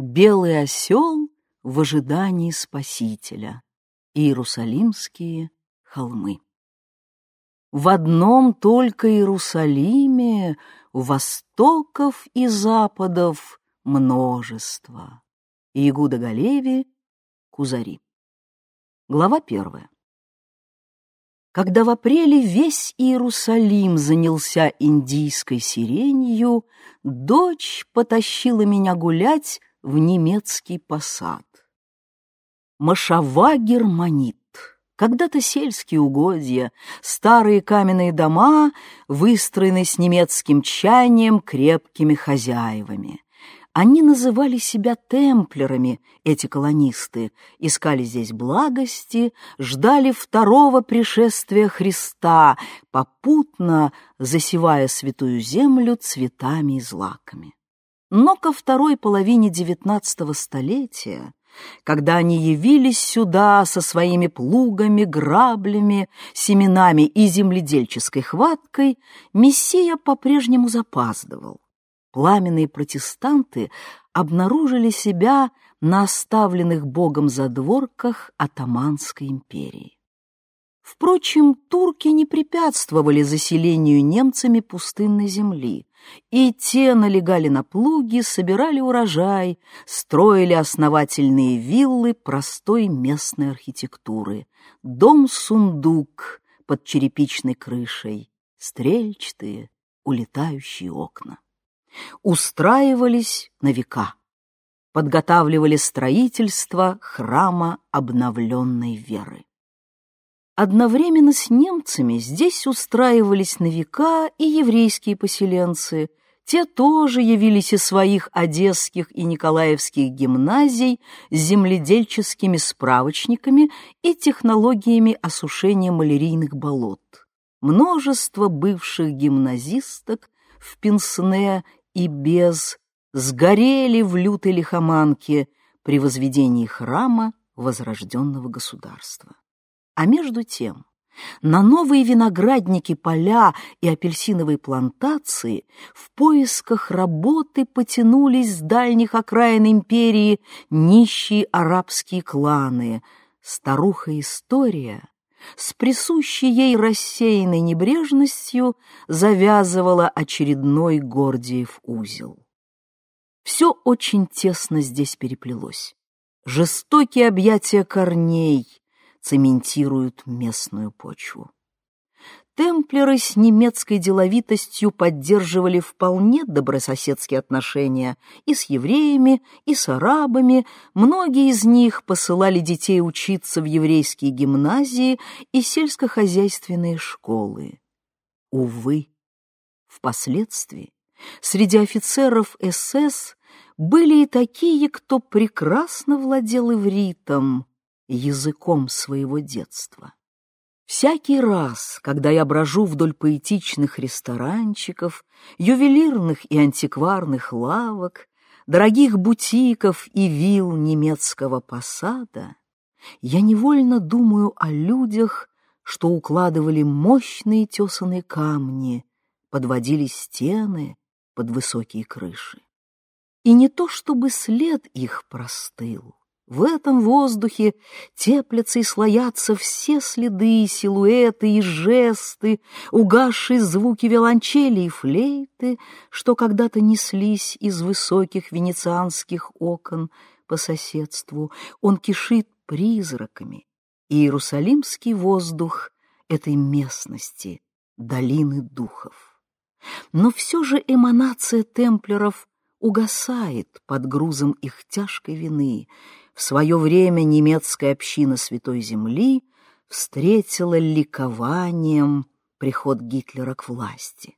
Белый осел в ожидании Спасителя. Иерусалимские холмы. В одном только Иерусалиме востоков и западов множество. Иегуда Галеви, Кузари. Глава первая. Когда в апреле весь Иерусалим занялся индийской сиренью, дочь потащила меня гулять в немецкий посад. Машава германит. Когда-то сельские угодья, старые каменные дома, выстроенные с немецким чаянием крепкими хозяевами. Они называли себя темплерами, эти колонисты, искали здесь благости, ждали второго пришествия Христа, попутно засевая святую землю цветами и злаками. Но ко второй половине девятнадцатого столетия, когда они явились сюда со своими плугами, граблями, семенами и земледельческой хваткой, Мессия по-прежнему запаздывал. Пламенные протестанты обнаружили себя на оставленных Богом задворках Атаманской империи. Впрочем, турки не препятствовали заселению немцами пустынной земли, и те налегали на плуги, собирали урожай, строили основательные виллы простой местной архитектуры, дом-сундук под черепичной крышей, стрельчатые, улетающие окна. Устраивались на века, подготавливали строительство храма обновленной веры. Одновременно с немцами здесь устраивались на века и еврейские поселенцы. Те тоже явились из своих одесских и николаевских гимназий с земледельческими справочниками и технологиями осушения малярийных болот. Множество бывших гимназисток в пенсне и без сгорели в лютой лихоманке при возведении храма возрожденного государства. А между тем, на новые виноградники, поля и апельсиновые плантации в поисках работы потянулись с дальних окраин империи нищие арабские кланы. Старуха-история с присущей ей рассеянной небрежностью завязывала очередной Гордиев узел. Все очень тесно здесь переплелось. Жестокие объятия корней, цементируют местную почву. Темплеры с немецкой деловитостью поддерживали вполне добрососедские отношения и с евреями, и с арабами. Многие из них посылали детей учиться в еврейские гимназии и сельскохозяйственные школы. Увы, впоследствии среди офицеров СС были и такие, кто прекрасно владел ивритом, языком своего детства. Всякий раз, когда я брожу вдоль поэтичных ресторанчиков, ювелирных и антикварных лавок, дорогих бутиков и вилл немецкого посада, я невольно думаю о людях, что укладывали мощные тесаные камни, подводили стены под высокие крыши. И не то чтобы след их простыл, в этом воздухе теплятся и слоятся все следы, силуэты и жесты, угасшие звуки виолончели и флейты, что когда-то неслись из высоких венецианских окон по соседству. Он кишит призраками, и иерусалимский воздух этой местности, долины духов. Но все же эманация темплеров угасает под грузом их тяжкой вины — в свое время немецкая община Святой Земли встретила ликованием приход Гитлера к власти.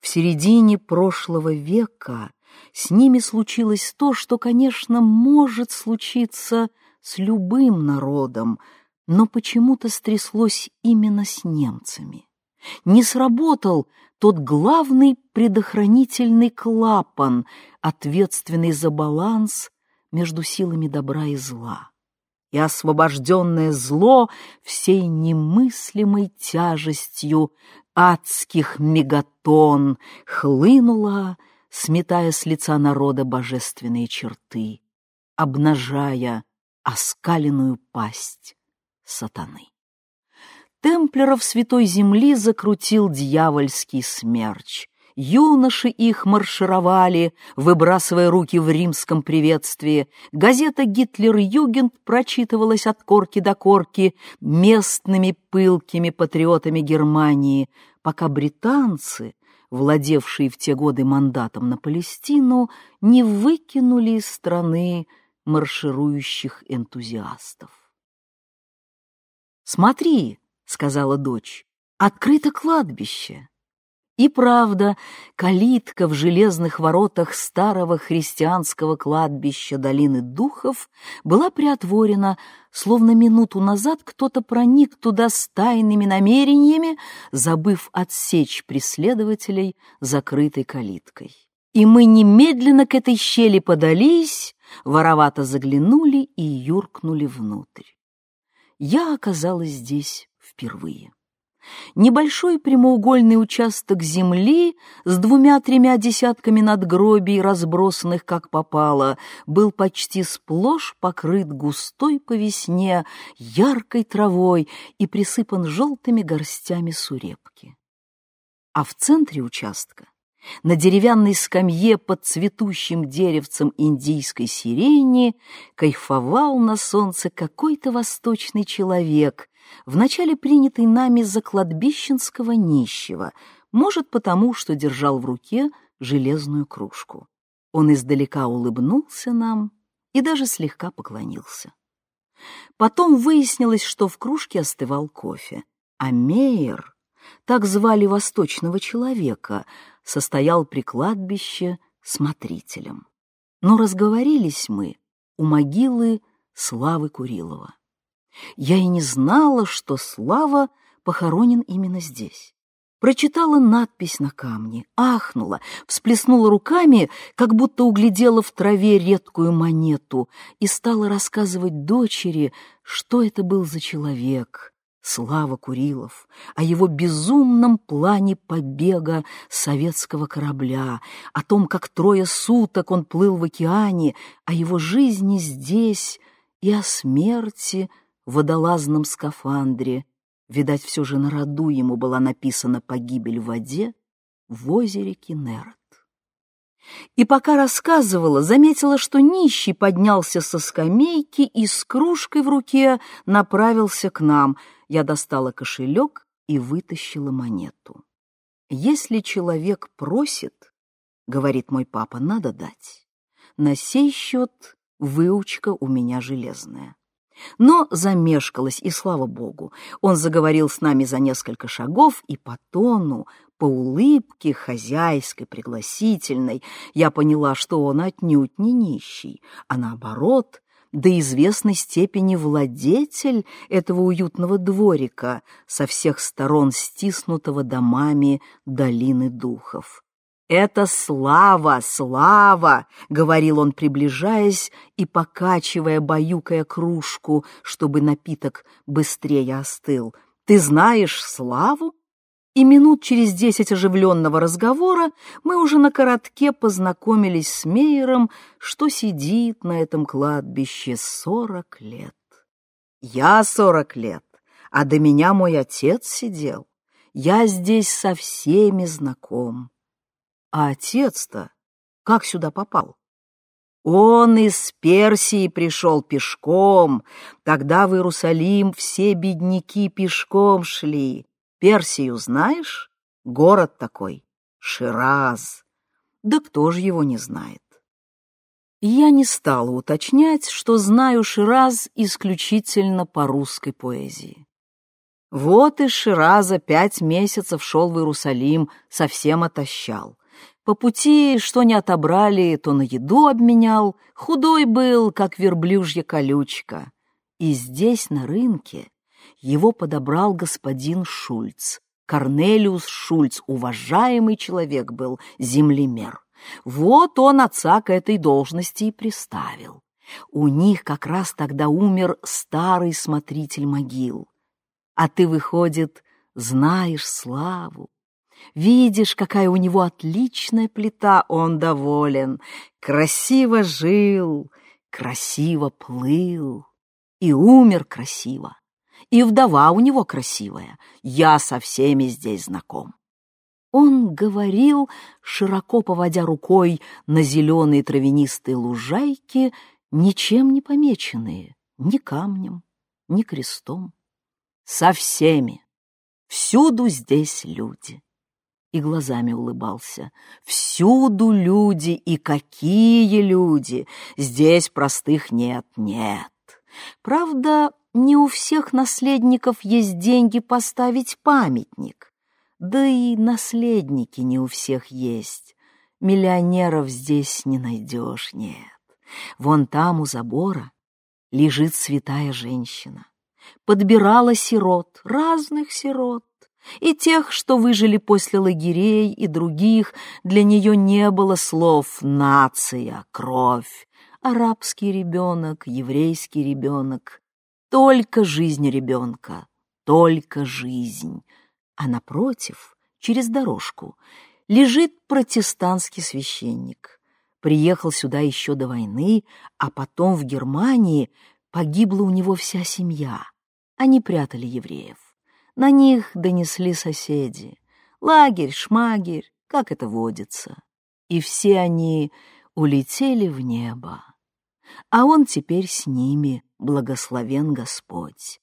В середине прошлого века с ними случилось то, что, конечно, может случиться с любым народом, но почему-то стряслось именно с немцами. Не сработал тот главный предохранительный клапан, ответственный за баланс между силами добра и зла, и освобожденное зло всей немыслимой тяжестью адских мегатон хлынуло сметая с лица народа божественные черты, обнажая оскаленную пасть сатаны. Темплеров святой земли закрутил дьявольский смерч. Юноши их маршировали, выбрасывая руки в римском приветствии. Газета «Гитлер-Югент» прочитывалась от корки до корки местными пылкими патриотами Германии, пока британцы, владевшие в те годы мандатом на Палестину, не выкинули из страны марширующих энтузиастов. «Смотри», — сказала дочь, — «открыто кладбище». И правда, калитка в железных воротах старого христианского кладбища долины духов была приотворена, словно минуту назад кто-то проник туда с тайными намерениями, забыв отсечь преследователей закрытой калиткой. И мы немедленно к этой щели подались, воровато заглянули и юркнули внутрь. Я оказалась здесь впервые. Небольшой прямоугольный участок земли с двумя-тремя десятками надгробий, разбросанных как попало, был почти сплошь покрыт густой по весне яркой травой и присыпан желтыми горстями сурепки. А в центре участка на деревянной скамье под цветущим деревцем индийской сирени кайфовал на солнце какой-то восточный человек, вначале принятый нами за кладбищенского нищего, может потому, что держал в руке железную кружку. Он издалека улыбнулся нам и даже слегка поклонился. Потом выяснилось, что в кружке остывал кофе, а Мейер, так звали восточного человека, состоял при кладбище смотрителем. Но разговорились мы у могилы Славы Курилова. Я и не знала, что Слава похоронен именно здесь. Прочитала надпись на камне, ахнула, всплеснула руками, как будто углядела в траве редкую монету и стала рассказывать дочери, что это был за человек, Слава Курилов, о его безумном плане побега советского корабля, о том, как трое суток он плыл в океане, о его жизни здесь и о смерти водолазном скафандре. Видать, все же на роду ему была написана погибель в воде в озере Кенерот. И пока рассказывала, заметила, что нищий поднялся со скамейки и с кружкой в руке направился к нам. Я достала кошелек и вытащила монету. «Если человек просит, — говорит мой папа, — надо дать. На сей счет выучка у меня железная». Но замешкалась, и слава богу, он заговорил с нами за несколько шагов, и по тону, по улыбке хозяйской, пригласительной, я поняла, что он отнюдь не нищий, а наоборот, до известной степени владетель этого уютного дворика, со всех сторон стиснутого домами долины духов. «Это слава, слава!» — говорил он, приближаясь и покачивая, баюкая кружку, чтобы напиток быстрее остыл. «Ты знаешь славу?» И минут через десять оживленного разговора мы уже на коротке познакомились с Мейером, что сидит на этом кладбище сорок лет. Я сорок лет, а до меня мой отец сидел. Я здесь со всеми знаком. А отец-то как сюда попал? Он из Персии пришел пешком. Тогда в Иерусалим все бедняки пешком шли. Персию знаешь? Город такой. Шираз. Да кто же его не знает? Я не стала уточнять, что знаю Шираз исключительно по русской поэзии. Вот из Шираза пять месяцев шел в Иерусалим, совсем отощал. По пути, что не отобрали, то на еду обменял, худой был, как верблюжья колючка. И здесь, на рынке, его подобрал господин Шульц. Корнелиус Шульц, уважаемый человек был, землемер. Вот он отца к этой должности и приставил. У них как раз тогда умер старый смотритель могил. А ты, выходит, знаешь славу. Видишь, какая у него отличная плита, он доволен. Красиво жил, красиво плыл и умер красиво. И вдова у него красивая, я со всеми здесь знаком. Он говорил, широко поводя рукой на зеленые травянистые лужайки, ничем не помеченные, ни камнем, ни крестом. Со всеми. Всюду здесь люди. И глазами улыбался. Всюду люди, и какие люди! Здесь простых нет, нет. Правда, не у всех наследников есть деньги поставить памятник. Да и наследники не у всех есть. Миллионеров здесь не найдешь, нет. Вон там у забора лежит святая женщина. Подбирала сирот, разных сирот. И тех, что выжили после лагерей, и других, для нее не было слов «нация», «кровь», арабский ребенок, еврейский ребенок. Только жизнь ребенка, только жизнь. А напротив, через дорожку, лежит протестантский священник. Приехал сюда еще до войны, а потом в Германии погибла у него вся семья. Они прятали евреев. На них донесли соседи. Лагерь, шмагерь, как это водится. И все они улетели в небо а он теперь с ними, благословен Господь.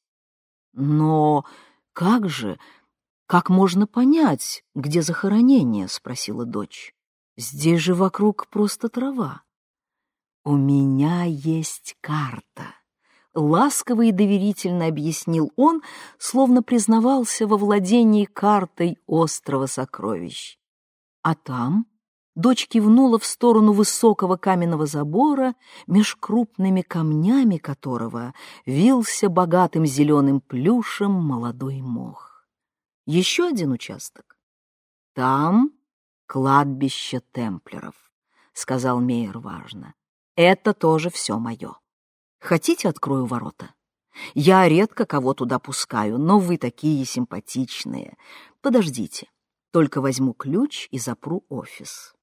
Но как же, как можно понять, где захоронение? — спросила дочь. Здесь же вокруг просто трава. У меня есть карта. Ласково и доверительно объяснил он, словно признавался во владении картой острова сокровищ. А там Дочь кивнула в сторону высокого каменного забора, меж крупными камнями которого вился богатым зеленым плюшем молодой мох. Еще один участок. Там кладбище темплеров, — сказал Мейер важно. Это тоже все мое. Хотите, открою ворота? Я редко кого туда пускаю, но вы такие симпатичные. Подождите, только возьму ключ и запру офис.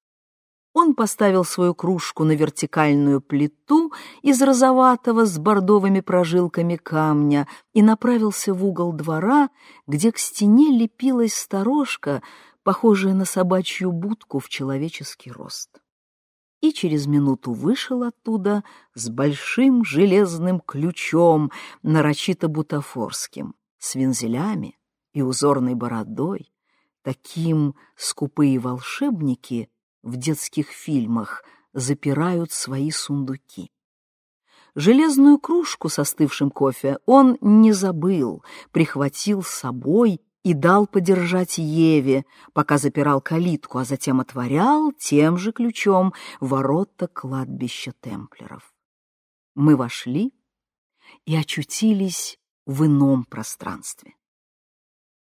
Он поставил свою кружку на вертикальную плиту из розоватого с бордовыми прожилками камня и направился в угол двора, где к стене лепилась сторожка, похожая на собачью будку в человеческий рост. И через минуту вышел оттуда с большим железным ключом, нарочито бутафорским, с вензелями и узорной бородой. Таким скупые волшебники в детских фильмах запирают свои сундуки. Железную кружку с остывшим кофе он не забыл, прихватил с собой и дал подержать Еве, пока запирал калитку, а затем отворял тем же ключом ворота кладбища темплеров. Мы вошли и очутились в ином пространстве.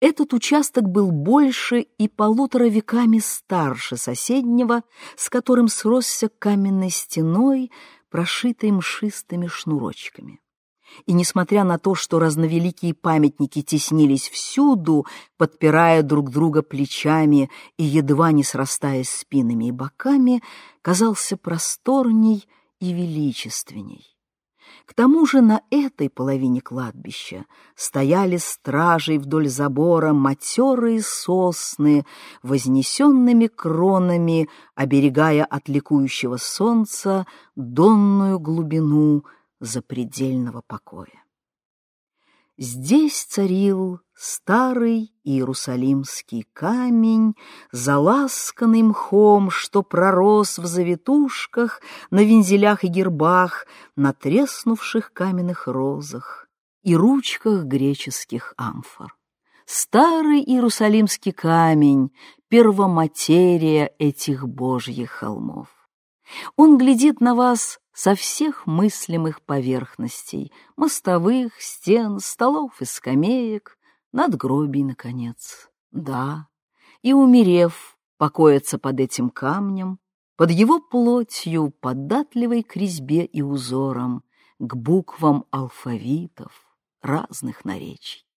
Этот участок был больше и полутора веками старше соседнего, с которым сросся каменной стеной, прошитой мшистыми шнурочками. И несмотря на то, что разновеликие памятники теснились всюду, подпирая друг друга плечами и едва не срастаясь спинами и боками, казался просторней и величественней. К тому же на этой половине кладбища стояли стражей вдоль забора матерые сосны, вознесенными кронами, оберегая от ликующего солнца донную глубину запредельного покоя. Здесь царил старый иерусалимский камень, заласканный мхом, что пророс в завитушках, на вензелях и гербах, на треснувших каменных розах и ручках греческих амфор. Старый иерусалимский камень — первоматерия этих божьих холмов. Он глядит на вас со всех мыслимых поверхностей — мостовых, стен, столов и скамеек, надгробий, наконец. Да, и, умерев, покоится под этим камнем, под его плотью, податливой к резьбе и узорам, к буквам алфавитов разных наречий.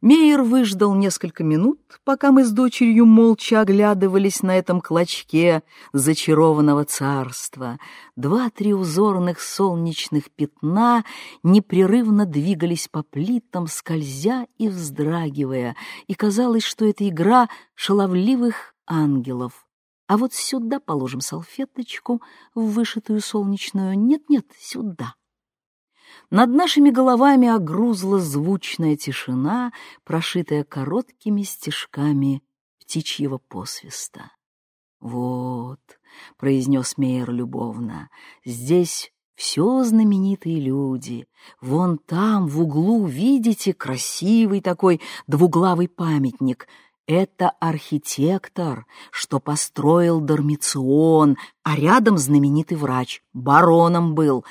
Мейер выждал несколько минут, пока мы с дочерью молча оглядывались на этом клочке зачарованного царства. Два-три узорных солнечных пятна непрерывно двигались по плитам, скользя и вздрагивая, и казалось, что это игра шаловливых ангелов. А вот сюда положим салфеточку вышитую солнечную. Нет-нет, сюда. Над нашими головами огрузла звучная тишина, прошитая короткими стежками птичьего посвиста. «Вот», — произнес Мейер любовно, — «здесь все знаменитые люди. Вон там, в углу, видите, красивый такой двуглавый памятник. Это архитектор, что построил Дормицион, а рядом знаменитый врач, бароном был,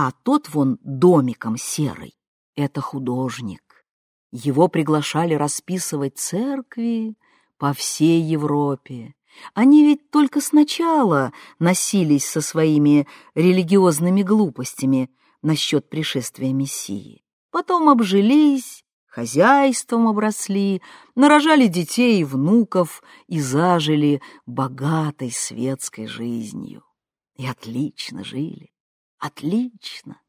а тот вон домиком серый — это художник. Его приглашали расписывать церкви по всей Европе. Они ведь только сначала носились со своими религиозными глупостями насчет пришествия Мессии. Потом обжились, хозяйством обросли, нарожали детей и внуков и зажили богатой светской жизнью. И отлично жили. Отлично.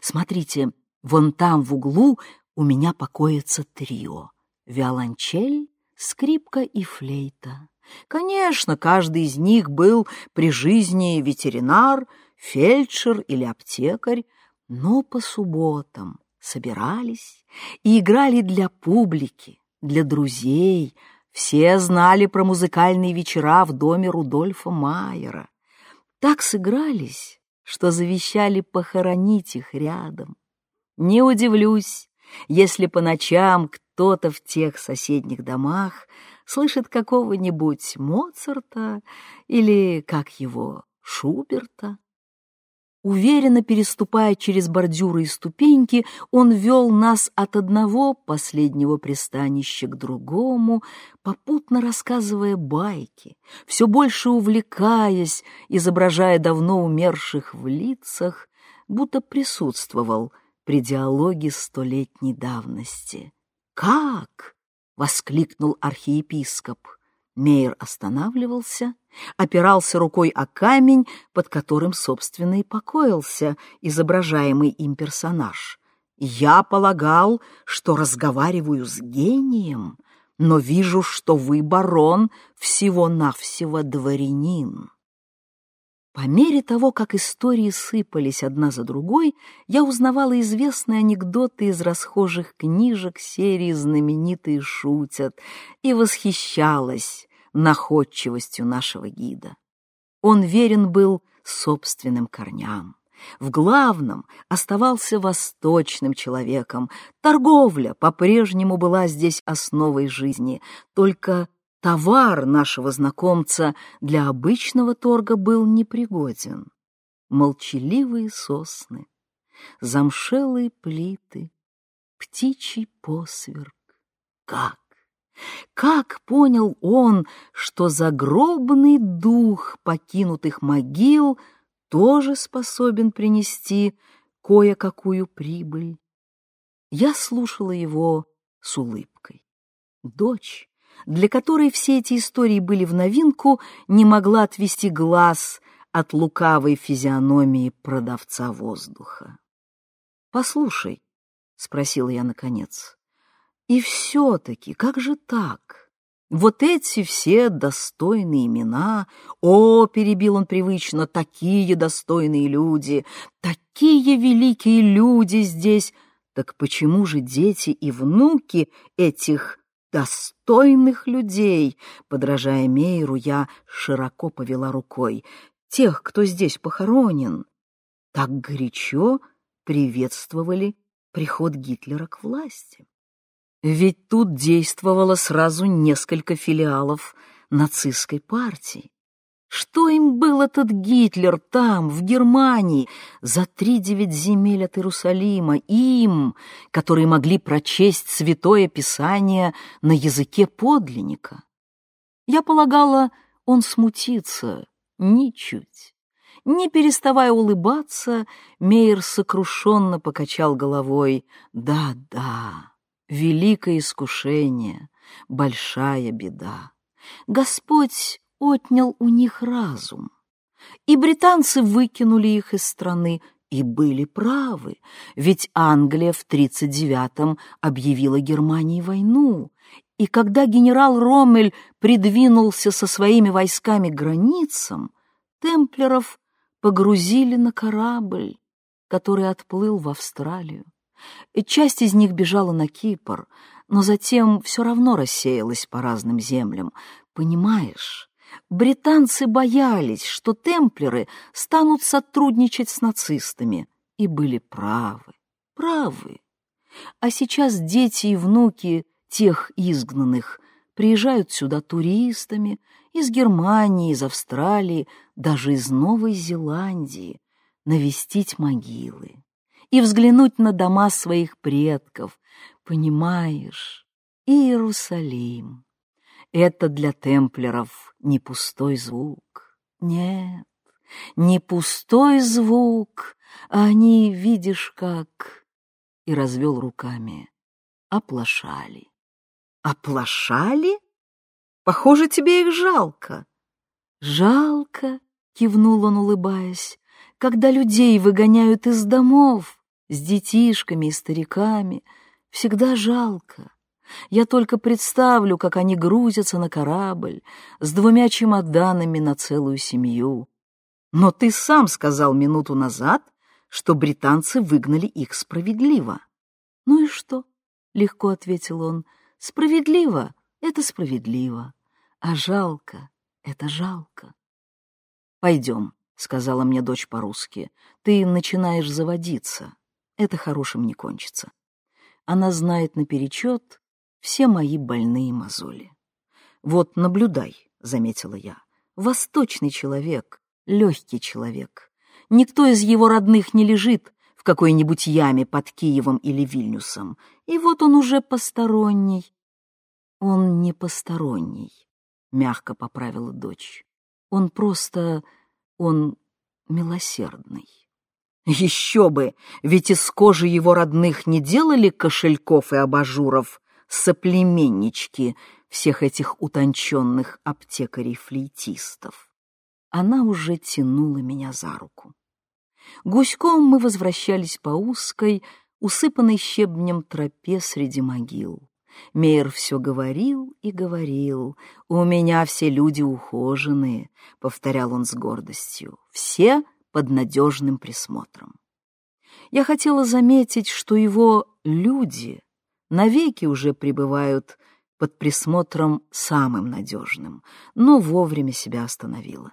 Смотрите, вон там в углу у меня покоится трио. Виолончель, скрипка и флейта. Конечно, каждый из них был при жизни ветеринар, фельдшер или аптекарь, но по субботам собирались и играли для публики, для друзей. Все знали про музыкальные вечера в доме Рудольфа Майера. Так сыгрались, что завещали похоронить их рядом. Не удивлюсь, если по ночам кто-то в тех соседних домах слышит какого-нибудь Моцарта или, как его, Шуберта. Уверенно переступая через бордюры и ступеньки, он вел нас от одного последнего пристанища к другому, попутно рассказывая байки, все больше увлекаясь, изображая давно умерших в лицах, будто присутствовал при диалоге столетней давности. «Как?» — воскликнул архиепископ. Мейер останавливался, опирался рукой о камень, под которым, собственно, и покоился изображаемый им персонаж. «Я полагал, что разговариваю с гением, но вижу, что вы, барон, всего-навсего дворянин». По мере того, как истории сыпались одна за другой, я узнавала известные анекдоты из расхожих книжек серии «Знаменитые шутят» и восхищалась находчивостью нашего гида. Он верен был собственным корням. В главном оставался восточным человеком. Торговля по-прежнему была здесь основой жизни, только Товар нашего знакомца для обычного торга был непригоден. Молчаливые сосны, замшелые плиты, птичий посверк. Как? Как понял он, что загробный дух покинутых могил тоже способен принести кое-какую прибыль? Я слушала его с улыбкой. Дочь для которой все эти истории были в новинку, не могла отвести глаз от лукавой физиономии продавца воздуха. «Послушай», — спросила я наконец, — «и все-таки, как же так? Вот эти все достойные имена, о, — перебил он привычно, — такие достойные люди, такие великие люди здесь, так почему же дети и внуки этих достойных людей, подражая Мейру, я широко повела рукой, тех, кто здесь похоронен, так горячо приветствовали приход Гитлера к власти. Ведь тут действовало сразу несколько филиалов нацистской партии. Что им был этот Гитлер там, в Германии, за три девять земель от Иерусалима, им, которые могли прочесть Святое Писание на языке подлинника? Я полагала, он смутится ничуть. Не переставая улыбаться, Мейер сокрушенно покачал головой. «Да, да, великое искушение, большая беда. Господь отнял у них разум, и британцы выкинули их из страны, и были правы, ведь Англия в 39-м объявила Германии войну, и когда генерал Роммель придвинулся со своими войсками к границам, темплеров погрузили на корабль, который отплыл в Австралию. Часть из них бежала на Кипр, но затем все равно рассеялась по разным землям. Понимаешь, британцы боялись, что темплеры станут сотрудничать с нацистами, и были правы, правы. А сейчас дети и внуки тех изгнанных приезжают сюда туристами из Германии, из Австралии, даже из Новой Зеландии, навестить могилы и взглянуть на дома своих предков. Понимаешь, Иерусалим — это для темплеров не пустой звук. Нет, не пустой звук, а они, видишь как, и развел руками, оплошали. Оплошали? Похоже, тебе их жалко. Жалко, кивнул он, улыбаясь, когда людей выгоняют из домов с детишками и стариками, всегда жалко. Я только представлю, как они грузятся на корабль с двумя чемоданами на целую семью. Но ты сам сказал минуту назад, что британцы выгнали их справедливо. Ну и что? — легко ответил он. Справедливо — это справедливо, а жалко — это жалко. Пойдем. — сказала мне дочь по-русски, — «ты начинаешь заводиться. Это хорошим не кончится. Она знает наперечет все мои больные мозоли. Вот наблюдай, — заметила я, — восточный человек, легкий человек. Никто из его родных не лежит в какой-нибудь яме под Киевом или Вильнюсом, и вот он уже посторонний. Он не посторонний, — мягко поправила дочь. Он просто он милосердный. Еще бы, ведь из кожи его родных не делали кошельков и абажуров соплеменнички всех этих утонченных аптекарей-флейтистов. Она уже тянула меня за руку. Гуськом мы возвращались по узкой, усыпанной щебнем тропе среди могил. Мейер все говорил и говорил. «У меня все люди ухоженные», — повторял он с гордостью. «Все под надежным присмотром». Я хотела заметить, что его люди навеки уже пребывают под присмотром самым надежным, но вовремя себя остановила.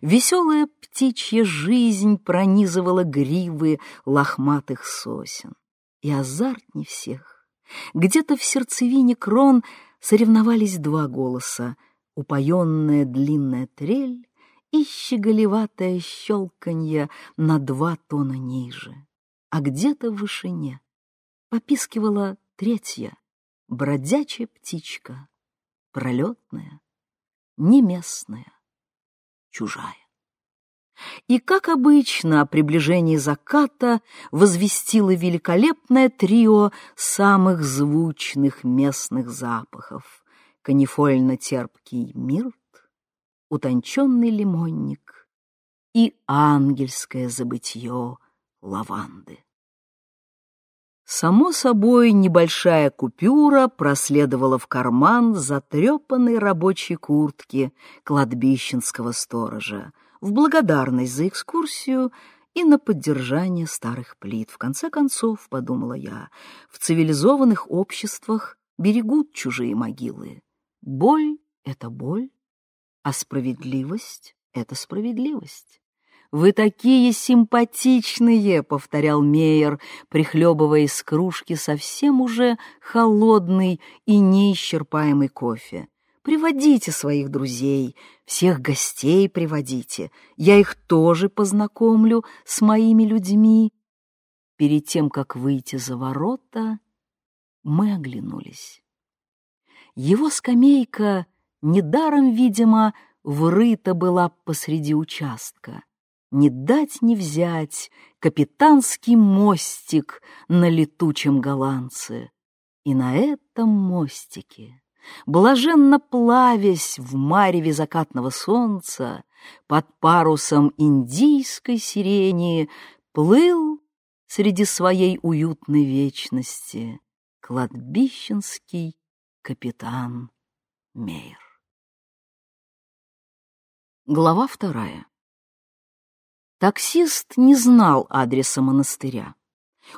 Веселая птичья жизнь пронизывала гривы лохматых сосен. И азарт не всех где-то в сердцевине крон соревновались два голоса — упоенная длинная трель и щеголеватое щелканье на два тона ниже. А где-то в вышине попискивала третья, бродячая птичка, пролетная, неместная, чужая. И, как обычно, о приближении заката возвестило великолепное трио самых звучных местных запахов — канифольно-терпкий мирт, утонченный лимонник и ангельское забытье лаванды. Само собой, небольшая купюра проследовала в карман затрепанной рабочей куртки кладбищенского сторожа — в благодарность за экскурсию и на поддержание старых плит. В конце концов, подумала я, в цивилизованных обществах берегут чужие могилы. Боль — это боль, а справедливость — это справедливость. «Вы такие симпатичные!» — повторял Мейер, прихлебывая из кружки совсем уже холодный и неисчерпаемый кофе. Приводите своих друзей, всех гостей приводите. Я их тоже познакомлю с моими людьми. Перед тем, как выйти за ворота, мы оглянулись. Его скамейка недаром, видимо, врыта была посреди участка. Не дать не взять капитанский мостик на летучем голландце. И на этом мостике, блаженно плавясь в мареве закатного солнца, под парусом индийской сирени, плыл среди своей уютной вечности кладбищенский капитан Мейер. Глава вторая. Таксист не знал адреса монастыря.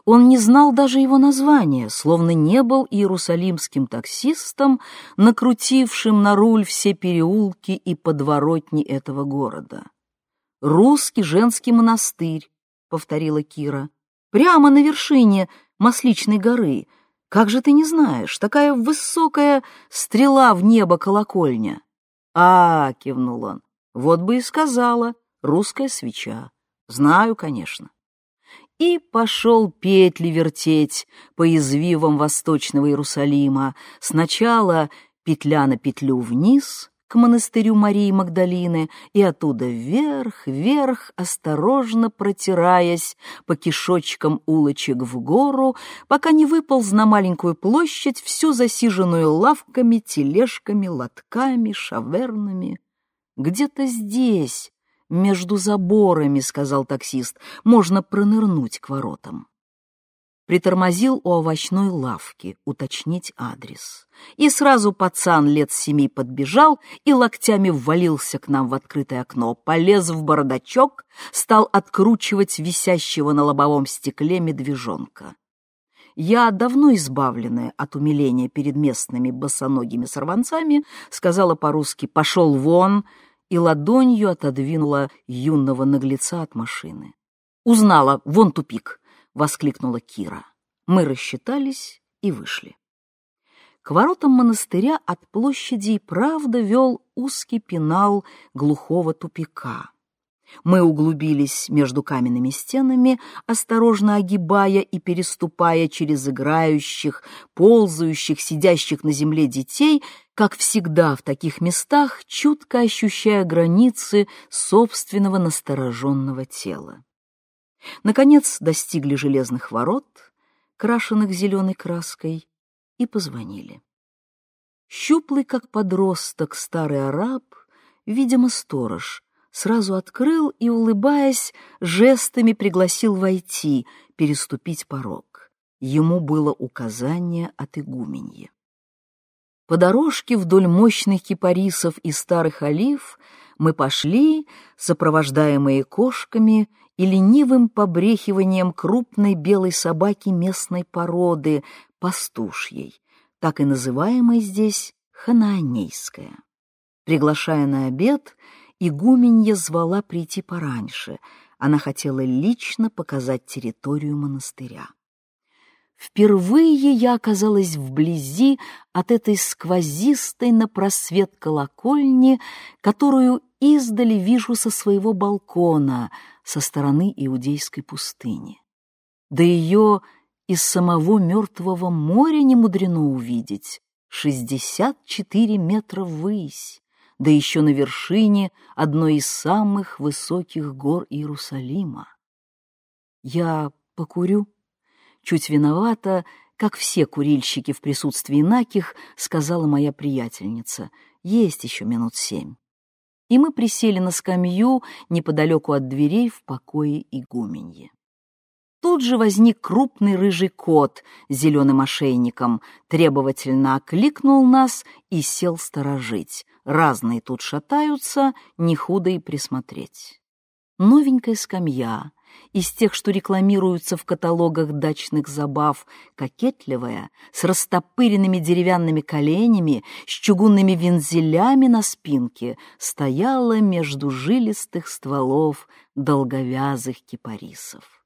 Он не знал даже его названия, словно не был иерусалимским таксистом, накрутившим на руль все переулки и подворотни этого города. «Русский женский монастырь», — повторила Кира, — «прямо на вершине Масличной горы. Как же ты не знаешь, такая высокая стрела в небо колокольня?» «А, — кивнул он, — вот бы и сказала, русская свеча. Знаю, конечно» и пошел петли вертеть по извивам восточного Иерусалима. Сначала петля на петлю вниз к монастырю Марии Магдалины и оттуда вверх, вверх, осторожно протираясь по кишочкам улочек в гору, пока не выполз на маленькую площадь, всю засиженную лавками, тележками, лотками, шавернами. Где-то здесь, между заборами, — сказал таксист, — можно пронырнуть к воротам. Притормозил у овощной лавки, уточнить адрес. И сразу пацан лет семи подбежал и локтями ввалился к нам в открытое окно, полез в бардачок, стал откручивать висящего на лобовом стекле медвежонка. Я, давно избавленная от умиления перед местными босоногими сорванцами, сказала по-русски «пошел вон», и ладонью отодвинула юного наглеца от машины. «Узнала, вон тупик!» — воскликнула Кира. Мы рассчитались и вышли. К воротам монастыря от площади и правда вел узкий пенал глухого тупика. Мы углубились между каменными стенами, осторожно огибая и переступая через играющих, ползающих, сидящих на земле детей, как всегда в таких местах, чутко ощущая границы собственного настороженного тела. Наконец достигли железных ворот, крашенных зеленой краской, и позвонили. Щуплый, как подросток, старый араб, видимо, сторож — сразу открыл и, улыбаясь, жестами пригласил войти, переступить порог. Ему было указание от игуменьи. По дорожке вдоль мощных кипарисов и старых олив мы пошли, сопровождаемые кошками и ленивым побрехиванием крупной белой собаки местной породы, пастушьей, так и называемой здесь ханаанейская. Приглашая на обед, игуменья звала прийти пораньше. Она хотела лично показать территорию монастыря. Впервые я оказалась вблизи от этой сквозистой на просвет колокольни, которую издали вижу со своего балкона, со стороны Иудейской пустыни. Да ее из самого Мертвого моря не мудрено увидеть. Шестьдесят четыре метра ввысь да еще на вершине одной из самых высоких гор Иерусалима. Я покурю, чуть виновата, как все курильщики в присутствии Наких, сказала моя приятельница. Есть еще минут семь. И мы присели на скамью неподалеку от дверей в покое игуменье. Тут же возник крупный рыжий кот с зеленым ошейником, требовательно окликнул нас и сел сторожить. Разные тут шатаются, не худо и присмотреть. Новенькая скамья, из тех, что рекламируются в каталогах дачных забав, кокетливая, с растопыренными деревянными коленями, с чугунными вензелями на спинке, стояла между жилистых стволов долговязых кипарисов.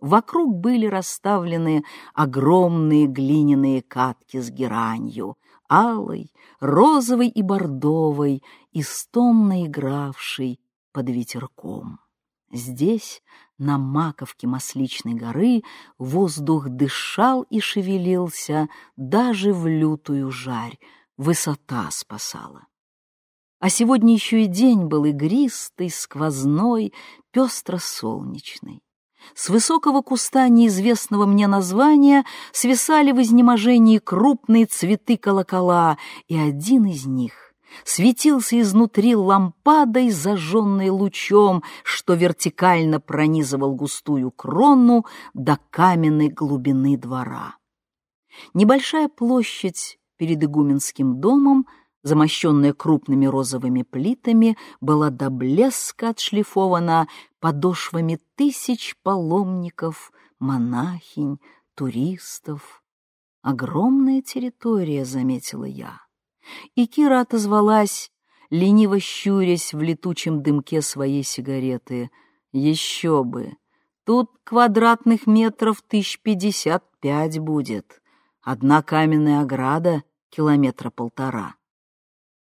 Вокруг были расставлены огромные глиняные катки с геранью, алой, розовой и бордовой, истомно игравшей под ветерком. Здесь, на маковке Масличной горы, воздух дышал и шевелился даже в лютую жарь, высота спасала. А сегодня еще и день был игристый, сквозной, пестро-солнечный. С высокого куста неизвестного мне названия свисали в изнеможении крупные цветы колокола, и один из них светился изнутри лампадой, зажженной лучом, что вертикально пронизывал густую крону до каменной глубины двора. Небольшая площадь перед игуменским домом, замощенная крупными розовыми плитами, была до блеска отшлифована подошвами тысяч паломников, монахинь, туристов. Огромная территория, заметила я. И Кира отозвалась, лениво щурясь в летучем дымке своей сигареты. Еще бы! Тут квадратных метров тысяч пятьдесят пять будет. Одна каменная ограда — километра полтора.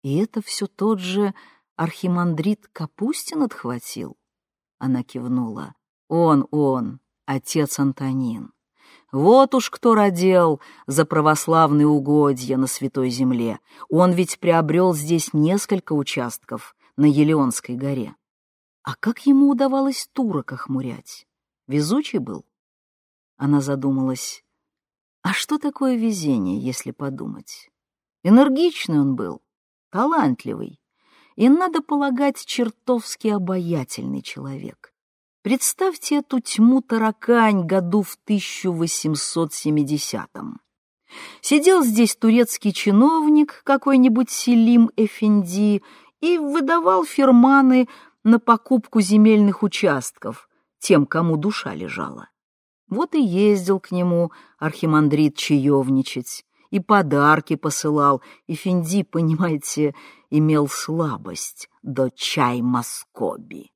И это все тот же архимандрит Капустин отхватил? Она кивнула. Он, он, отец Антонин. Вот уж кто родил за православные угодья на Святой Земле. Он ведь приобрел здесь несколько участков на Елеонской горе. А как ему удавалось турок охмурять? Везучий был? Она задумалась. А что такое везение, если подумать? Энергичный он был, талантливый и, надо полагать, чертовски обаятельный человек. Представьте эту тьму таракань году в 1870-м. Сидел здесь турецкий чиновник, какой-нибудь Селим Эфенди, и выдавал фирманы на покупку земельных участков тем, кому душа лежала. Вот и ездил к нему архимандрит чаевничать, и подарки посылал, и Финди, понимаете, имел слабость до чай Москоби.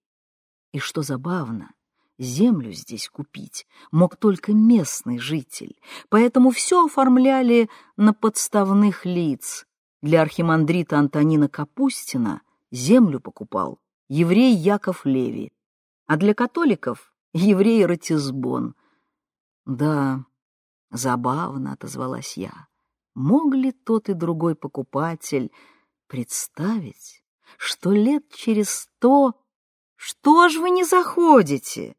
И что забавно, землю здесь купить мог только местный житель, поэтому все оформляли на подставных лиц. Для архимандрита Антонина Капустина землю покупал еврей Яков Леви, а для католиков — еврей Ратисбон. Да, забавно отозвалась я. Мог ли тот и другой покупатель представить, что лет через сто «Что ж вы не заходите?»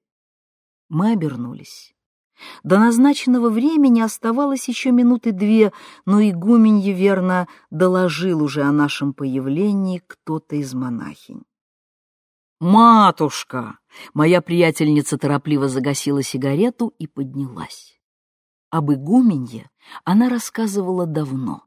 Мы обернулись. До назначенного времени оставалось еще минуты две, но игуменье верно доложил уже о нашем появлении кто-то из монахинь. «Матушка!» Моя приятельница торопливо загасила сигарету и поднялась. Об игуменье она рассказывала давно.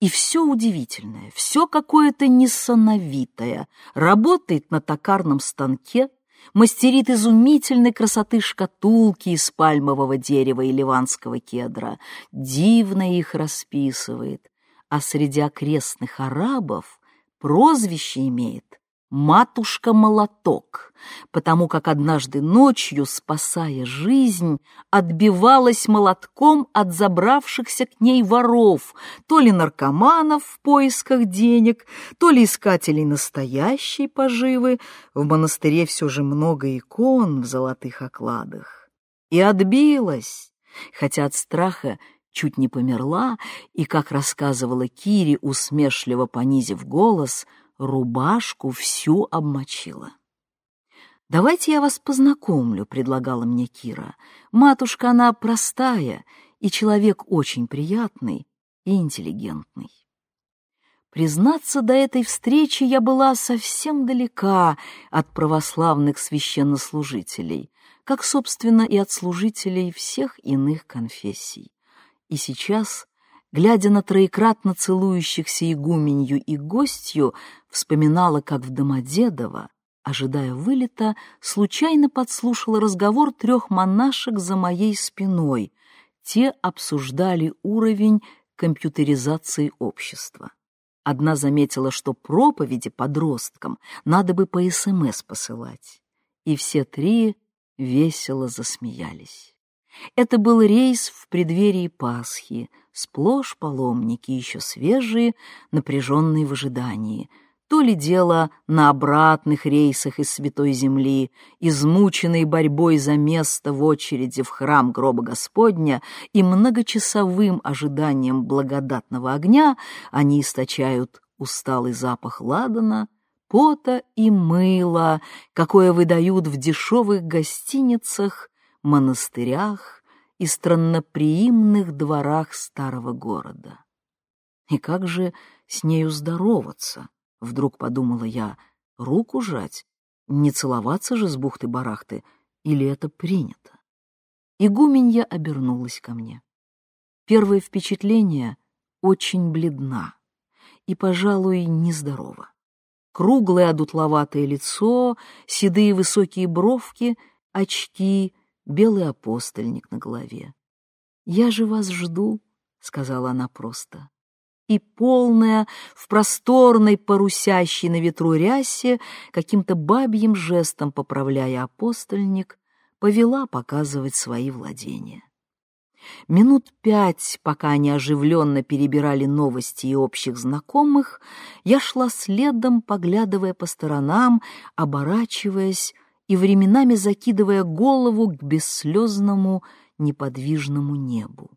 И все удивительное, все какое-то несановитое, работает на токарном станке, мастерит изумительной красоты шкатулки из пальмового дерева и ливанского кедра, дивно их расписывает, а среди окрестных арабов прозвище имеет матушка-молоток, потому как однажды ночью, спасая жизнь, отбивалась молотком от забравшихся к ней воров, то ли наркоманов в поисках денег, то ли искателей настоящей поживы. В монастыре все же много икон в золотых окладах. И отбилась, хотя от страха чуть не померла, и, как рассказывала Кири, усмешливо понизив голос — рубашку всю обмочила. «Давайте я вас познакомлю», — предлагала мне Кира. «Матушка, она простая, и человек очень приятный и интеллигентный». Признаться, до этой встречи я была совсем далека от православных священнослужителей, как, собственно, и от служителей всех иных конфессий. И сейчас глядя на троекратно целующихся игуменью и гостью, вспоминала, как в Домодедово, ожидая вылета, случайно подслушала разговор трех монашек за моей спиной. Те обсуждали уровень компьютеризации общества. Одна заметила, что проповеди подросткам надо бы по СМС посылать. И все три весело засмеялись. Это был рейс в преддверии Пасхи, сплошь паломники, еще свежие, напряженные в ожидании. То ли дело на обратных рейсах из Святой Земли, измученные борьбой за место в очереди в храм гроба Господня и многочасовым ожиданием благодатного огня, они источают усталый запах ладана, пота и мыла, какое выдают в дешевых гостиницах монастырях и странноприимных дворах старого города. И как же с нею здороваться, вдруг подумала я, руку жать, не целоваться же с бухты-барахты, или это принято? Игуменья обернулась ко мне. Первое впечатление — очень бледна и, пожалуй, нездорова. Круглое одутловатое лицо, седые высокие бровки, очки, белый апостольник на голове. «Я же вас жду», — сказала она просто. И полная, в просторной, парусящей на ветру рясе, каким-то бабьим жестом поправляя апостольник, повела показывать свои владения. Минут пять, пока они оживленно перебирали новости и общих знакомых, я шла следом, поглядывая по сторонам, оборачиваясь и временами закидывая голову к бесслезному неподвижному небу.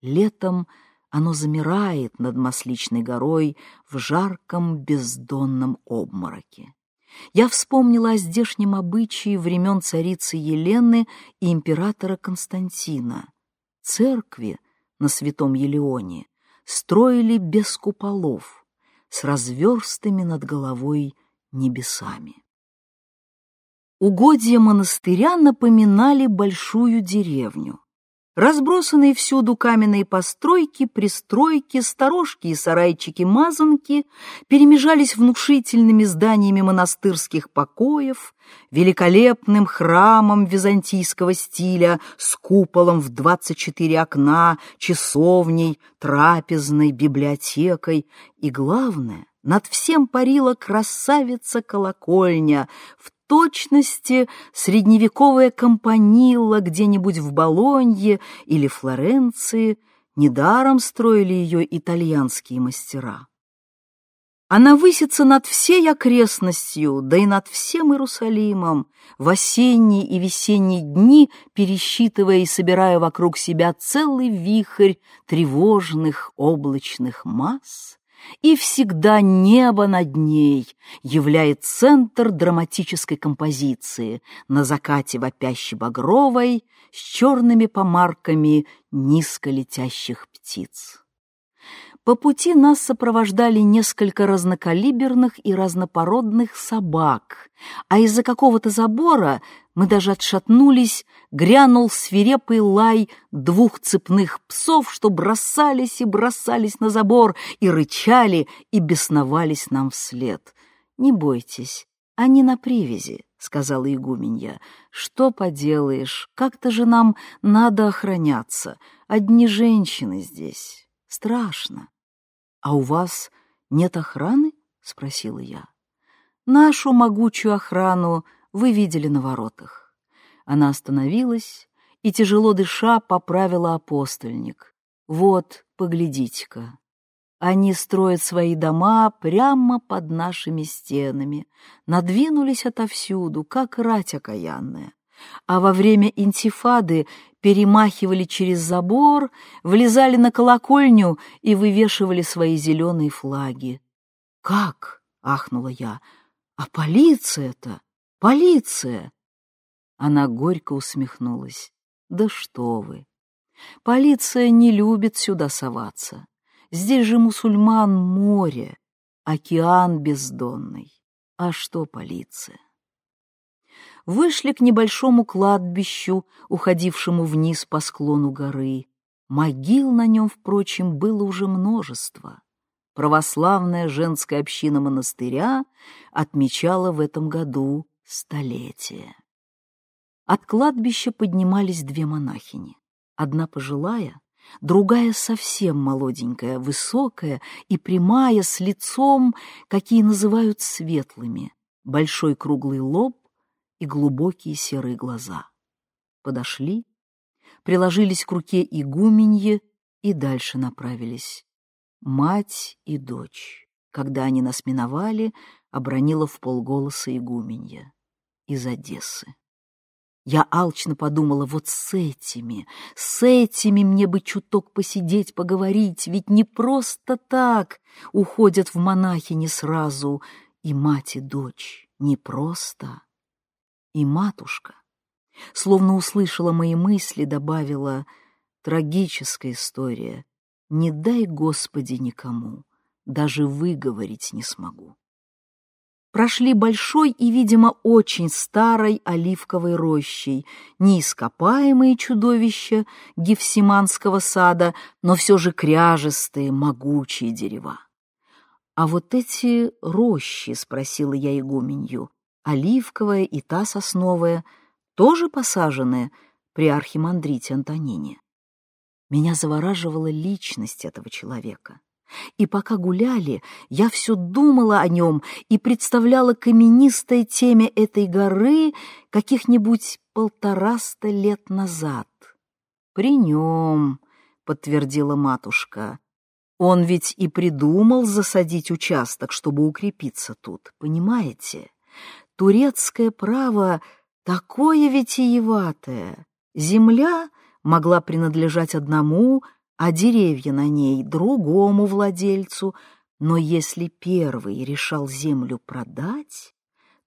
Летом оно замирает над Масличной горой в жарком бездонном обмороке. Я вспомнила о здешнем обычае времен царицы Елены и императора Константина — церкви на Святом Елеоне строили без куполов, с разверстыми над головой небесами. Угодья монастыря напоминали большую деревню. Разбросанные всюду каменные постройки, пристройки, сторожки и сарайчики-мазанки перемежались внушительными зданиями монастырских покоев, великолепным храмом византийского стиля с куполом в 24 окна, часовней, трапезной, библиотекой и, главное, над всем парила красавица-колокольня в точности средневековая компанилла где-нибудь в Болонье или Флоренции, недаром строили ее итальянские мастера. Она высится над всей окрестностью, да и над всем Иерусалимом, в осенние и весенние дни пересчитывая и собирая вокруг себя целый вихрь тревожных облачных масс, и всегда небо над ней являет центр драматической композиции на закате вопящей багровой с черными помарками низколетящих птиц. По пути нас сопровождали несколько разнокалиберных и разнопородных собак, а из-за какого-то забора мы даже отшатнулись, грянул свирепый лай двух цепных псов, что бросались и бросались на забор, и рычали, и бесновались нам вслед. «Не бойтесь, они на привязи», — сказала игуменья. «Что поделаешь, как-то же нам надо охраняться. Одни женщины здесь. Страшно». «А у вас нет охраны?» — спросила я. «Нашу могучую охрану вы видели на воротах». Она остановилась и, тяжело дыша, поправила апостольник. «Вот, поглядите-ка, они строят свои дома прямо под нашими стенами, надвинулись отовсюду, как рать окаянная а во время интифады перемахивали через забор, влезали на колокольню и вывешивали свои зеленые флаги. «Как?» — ахнула я. «А полиция-то? Полиция!» Она горько усмехнулась. «Да что вы! Полиция не любит сюда соваться. Здесь же мусульман море, океан бездонный. А что полиция?» Вышли к небольшому кладбищу, уходившему вниз по склону горы. Могил на нем, впрочем, было уже множество. Православная женская община монастыря отмечала в этом году столетие. От кладбища поднимались две монахини. Одна пожилая, другая совсем молоденькая, высокая и прямая, с лицом, какие называют светлыми, большой круглый лоб, и глубокие серые глаза. Подошли, приложились к руке игуменье и дальше направились. Мать и дочь, когда они нас миновали, обронила в полголоса игуменья из Одессы. Я алчно подумала, вот с этими, с этими мне бы чуток посидеть, поговорить, ведь не просто так уходят в монахи не сразу и мать, и дочь, не просто и матушка. Словно услышала мои мысли, добавила «Трагическая история. Не дай, Господи, никому. Даже выговорить не смогу» прошли большой и, видимо, очень старой оливковой рощей, неископаемые чудовища Гефсиманского сада, но все же кряжестые, могучие дерева. «А вот эти рощи, — спросила я игуменью, — оливковая и та сосновая, тоже посажены при архимандрите Антонине?» Меня завораживала личность этого человека. И пока гуляли, я все думала о нем и представляла каменистой теме этой горы каких-нибудь полтораста лет назад. «При нем», — подтвердила матушка, — «он ведь и придумал засадить участок, чтобы укрепиться тут, понимаете? Турецкое право такое витиеватое. Земля могла принадлежать одному, — а деревья на ней другому владельцу, но если первый решал землю продать,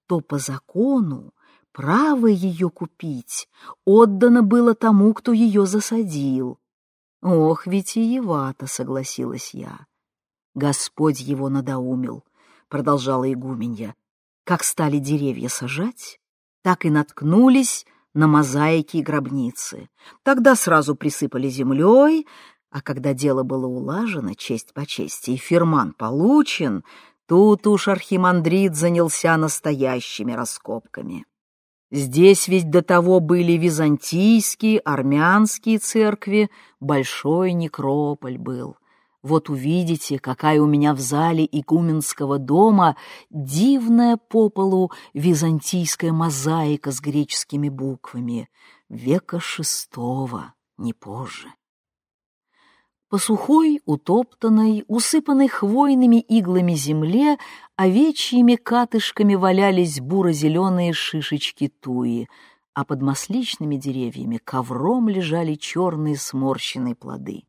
то по закону право ее купить отдано было тому, кто ее засадил. Ох, витиевато, согласилась я. Господь его надоумил, продолжала игуменья. Как стали деревья сажать, так и наткнулись на мозаики и гробницы. Тогда сразу присыпали землей, а когда дело было улажено, честь по чести, и фирман получен, тут уж архимандрит занялся настоящими раскопками. Здесь ведь до того были византийские, армянские церкви, большой некрополь был. Вот увидите, какая у меня в зале игуменского дома дивная по полу византийская мозаика с греческими буквами, века шестого, не позже. По сухой, утоптанной, усыпанной хвойными иглами земле овечьими катышками валялись буро-зеленые шишечки туи, а под масличными деревьями ковром лежали черные сморщенные плоды.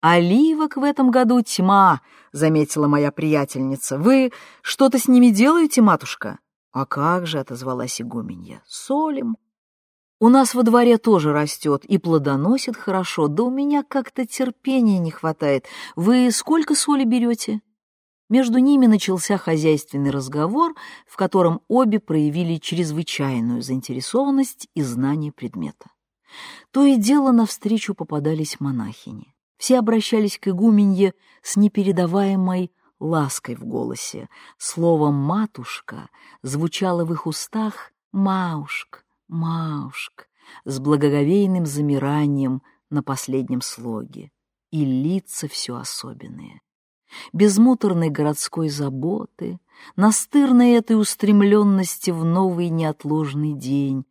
«Оливок в этом году тьма», — заметила моя приятельница. «Вы что-то с ними делаете, матушка?» «А как же», — отозвалась игуменья, — «солим». У нас во дворе тоже растет и плодоносит хорошо, да у меня как-то терпения не хватает. Вы сколько соли берете?» Между ними начался хозяйственный разговор, в котором обе проявили чрезвычайную заинтересованность и знание предмета. То и дело навстречу попадались монахини. Все обращались к игуменье с непередаваемой лаской в голосе. Слово «матушка» звучало в их устах «маушк», Маушк с благоговейным замиранием на последнем слоге, и лица все особенные. Без муторной городской заботы, настырной этой устремленности в новый неотложный день,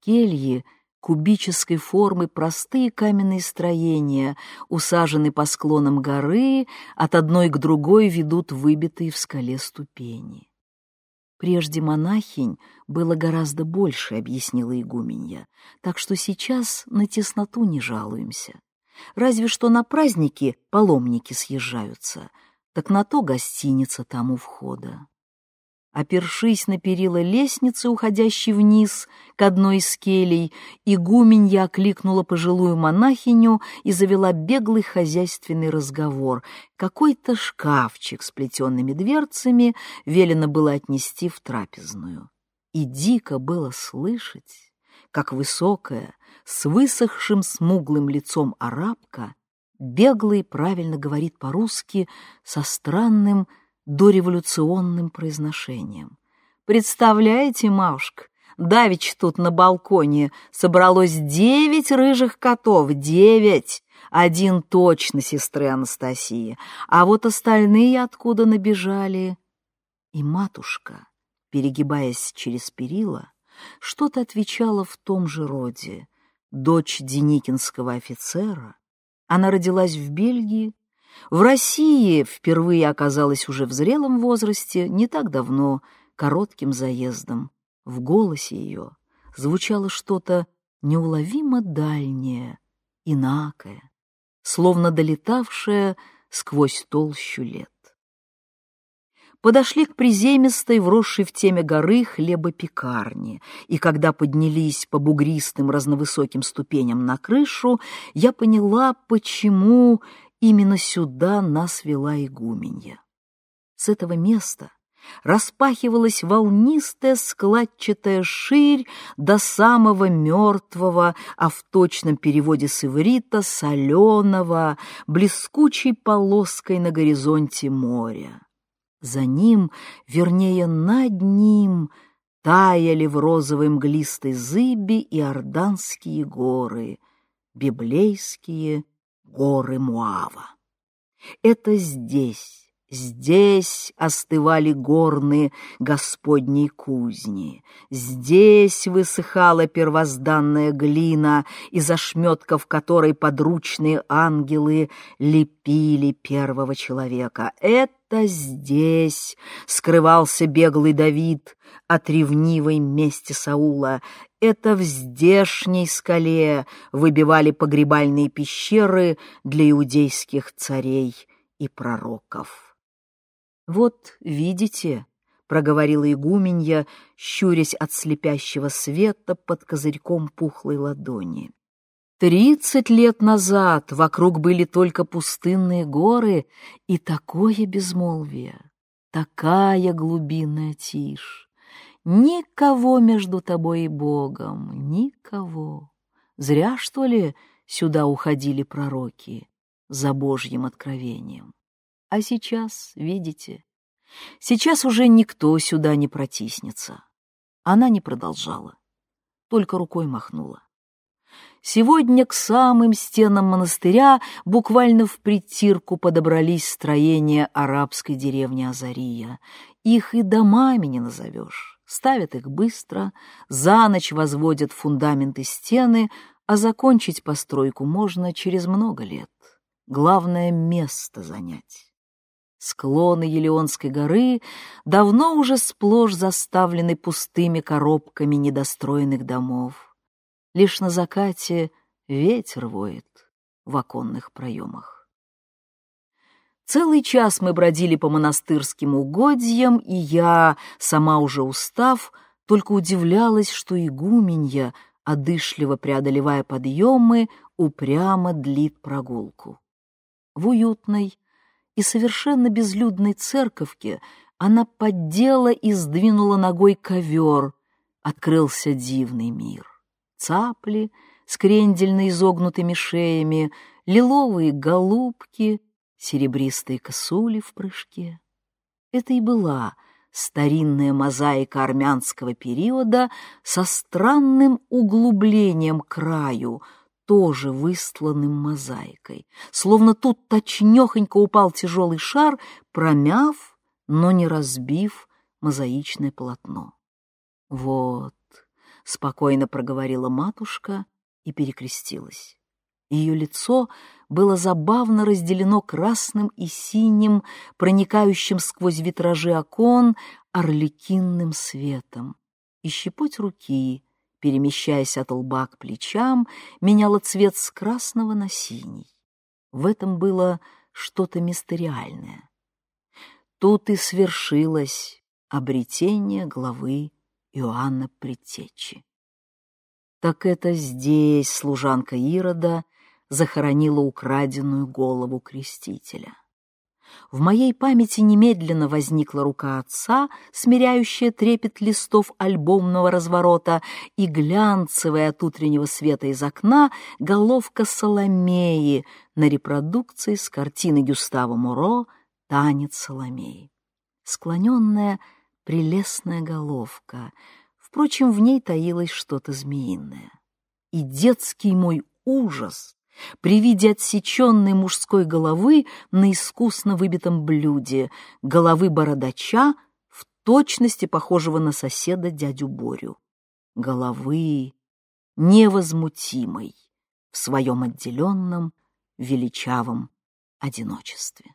кельи кубической формы простые каменные строения, усажены по склонам горы, от одной к другой ведут выбитые в скале ступени. Прежде монахинь было гораздо больше, объяснила игуменья, так что сейчас на тесноту не жалуемся. Разве что на праздники паломники съезжаются, так на то гостиница там у входа. Опершись на перила лестницы, уходящей вниз к одной из келей, игуменья окликнула пожилую монахиню и завела беглый хозяйственный разговор. Какой-то шкафчик с плетенными дверцами велено было отнести в трапезную. И дико было слышать, как высокая, с высохшим смуглым лицом арабка, бегло и правильно говорит по-русски со странным, дореволюционным произношением. «Представляете, Машка, давич тут на балконе собралось девять рыжих котов, девять! Один точно сестры Анастасии, а вот остальные откуда набежали?» И матушка, перегибаясь через перила, что-то отвечала в том же роде. Дочь деникинского офицера, она родилась в Бельгии, в России впервые оказалась уже в зрелом возрасте, не так давно, коротким заездом. В голосе ее звучало что-то неуловимо дальнее, инакое, словно долетавшее сквозь толщу лет. подошли к приземистой, вросшей в теме горы хлебопекарне, и когда поднялись по бугристым разновысоким ступеням на крышу, я поняла, почему именно сюда нас вела игуменья. С этого места распахивалась волнистая складчатая ширь до самого мертвого, а в точном переводе с иврита соленого, блескучей полоской на горизонте моря. За ним, вернее, над ним, таяли в розовой мглистой зыби и орданские горы, библейские горы Муава. Это здесь, Здесь остывали горные господней кузни, здесь высыхала первозданная глина, из ошметков которой подручные ангелы лепили первого человека. Это здесь скрывался беглый Давид от ревнивой мести Саула. Это в здешней скале выбивали погребальные пещеры для иудейских царей и пророков. «Вот видите», — проговорила игуменья, щурясь от слепящего света под козырьком пухлой ладони. «Тридцать лет назад вокруг были только пустынные горы и такое безмолвие, такая глубинная тишь. Никого между тобой и Богом, никого. Зря, что ли, сюда уходили пророки за Божьим откровением. А сейчас, видите, сейчас уже никто сюда не протиснется. Она не продолжала, только рукой махнула. Сегодня к самым стенам монастыря буквально в притирку подобрались строения арабской деревни Азария. Их и домами не назовешь. Ставят их быстро, за ночь возводят фундаменты стены, а закончить постройку можно через много лет. Главное — место занять. Склоны Елеонской горы давно уже сплошь заставлены пустыми коробками недостроенных домов. Лишь на закате ветер воет в оконных проемах. Целый час мы бродили по монастырским угодьям, и я, сама уже устав, только удивлялась, что игуменья, одышливо преодолевая подъемы, упрямо длит прогулку. В уютной, и совершенно безлюдной церковке она поддела и сдвинула ногой ковер. Открылся дивный мир. Цапли с крендельно изогнутыми шеями, лиловые голубки, серебристые косули в прыжке. Это и была старинная мозаика армянского периода со странным углублением краю — тоже выстланным мозаикой, словно тут точнёхонько упал тяжелый шар, промяв, но не разбив мозаичное полотно. «Вот», — спокойно проговорила матушка и перекрестилась. Ее лицо было забавно разделено красным и синим, проникающим сквозь витражи окон орликинным светом. И щепоть руки перемещаясь от лба к плечам, меняла цвет с красного на синий. В этом было что-то мистериальное. Тут и свершилось обретение главы Иоанна Предтечи. Так это здесь служанка Ирода захоронила украденную голову крестителя. В моей памяти немедленно возникла рука отца, смиряющая трепет листов альбомного разворота, и глянцевая от утреннего света из окна головка Соломеи на репродукции с картины Гюстава Муро «Танец Соломеи». Склоненная, прелестная головка. Впрочем, в ней таилось что-то змеиное. И детский мой ужас при виде отсеченной мужской головы на искусно выбитом блюде, головы бородача, в точности похожего на соседа дядю Борю. Головы невозмутимой в своем отделенном величавом одиночестве.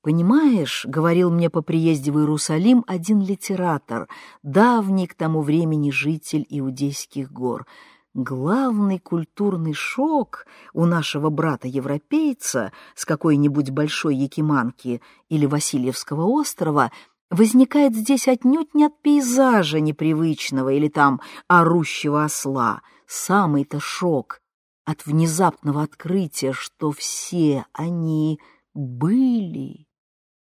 «Понимаешь, — говорил мне по приезде в Иерусалим один литератор, давний к тому времени житель Иудейских гор, — главный культурный шок у нашего брата-европейца с какой-нибудь большой Якиманки или Васильевского острова возникает здесь отнюдь не от пейзажа непривычного или там орущего осла. Самый-то шок от внезапного открытия, что все они были,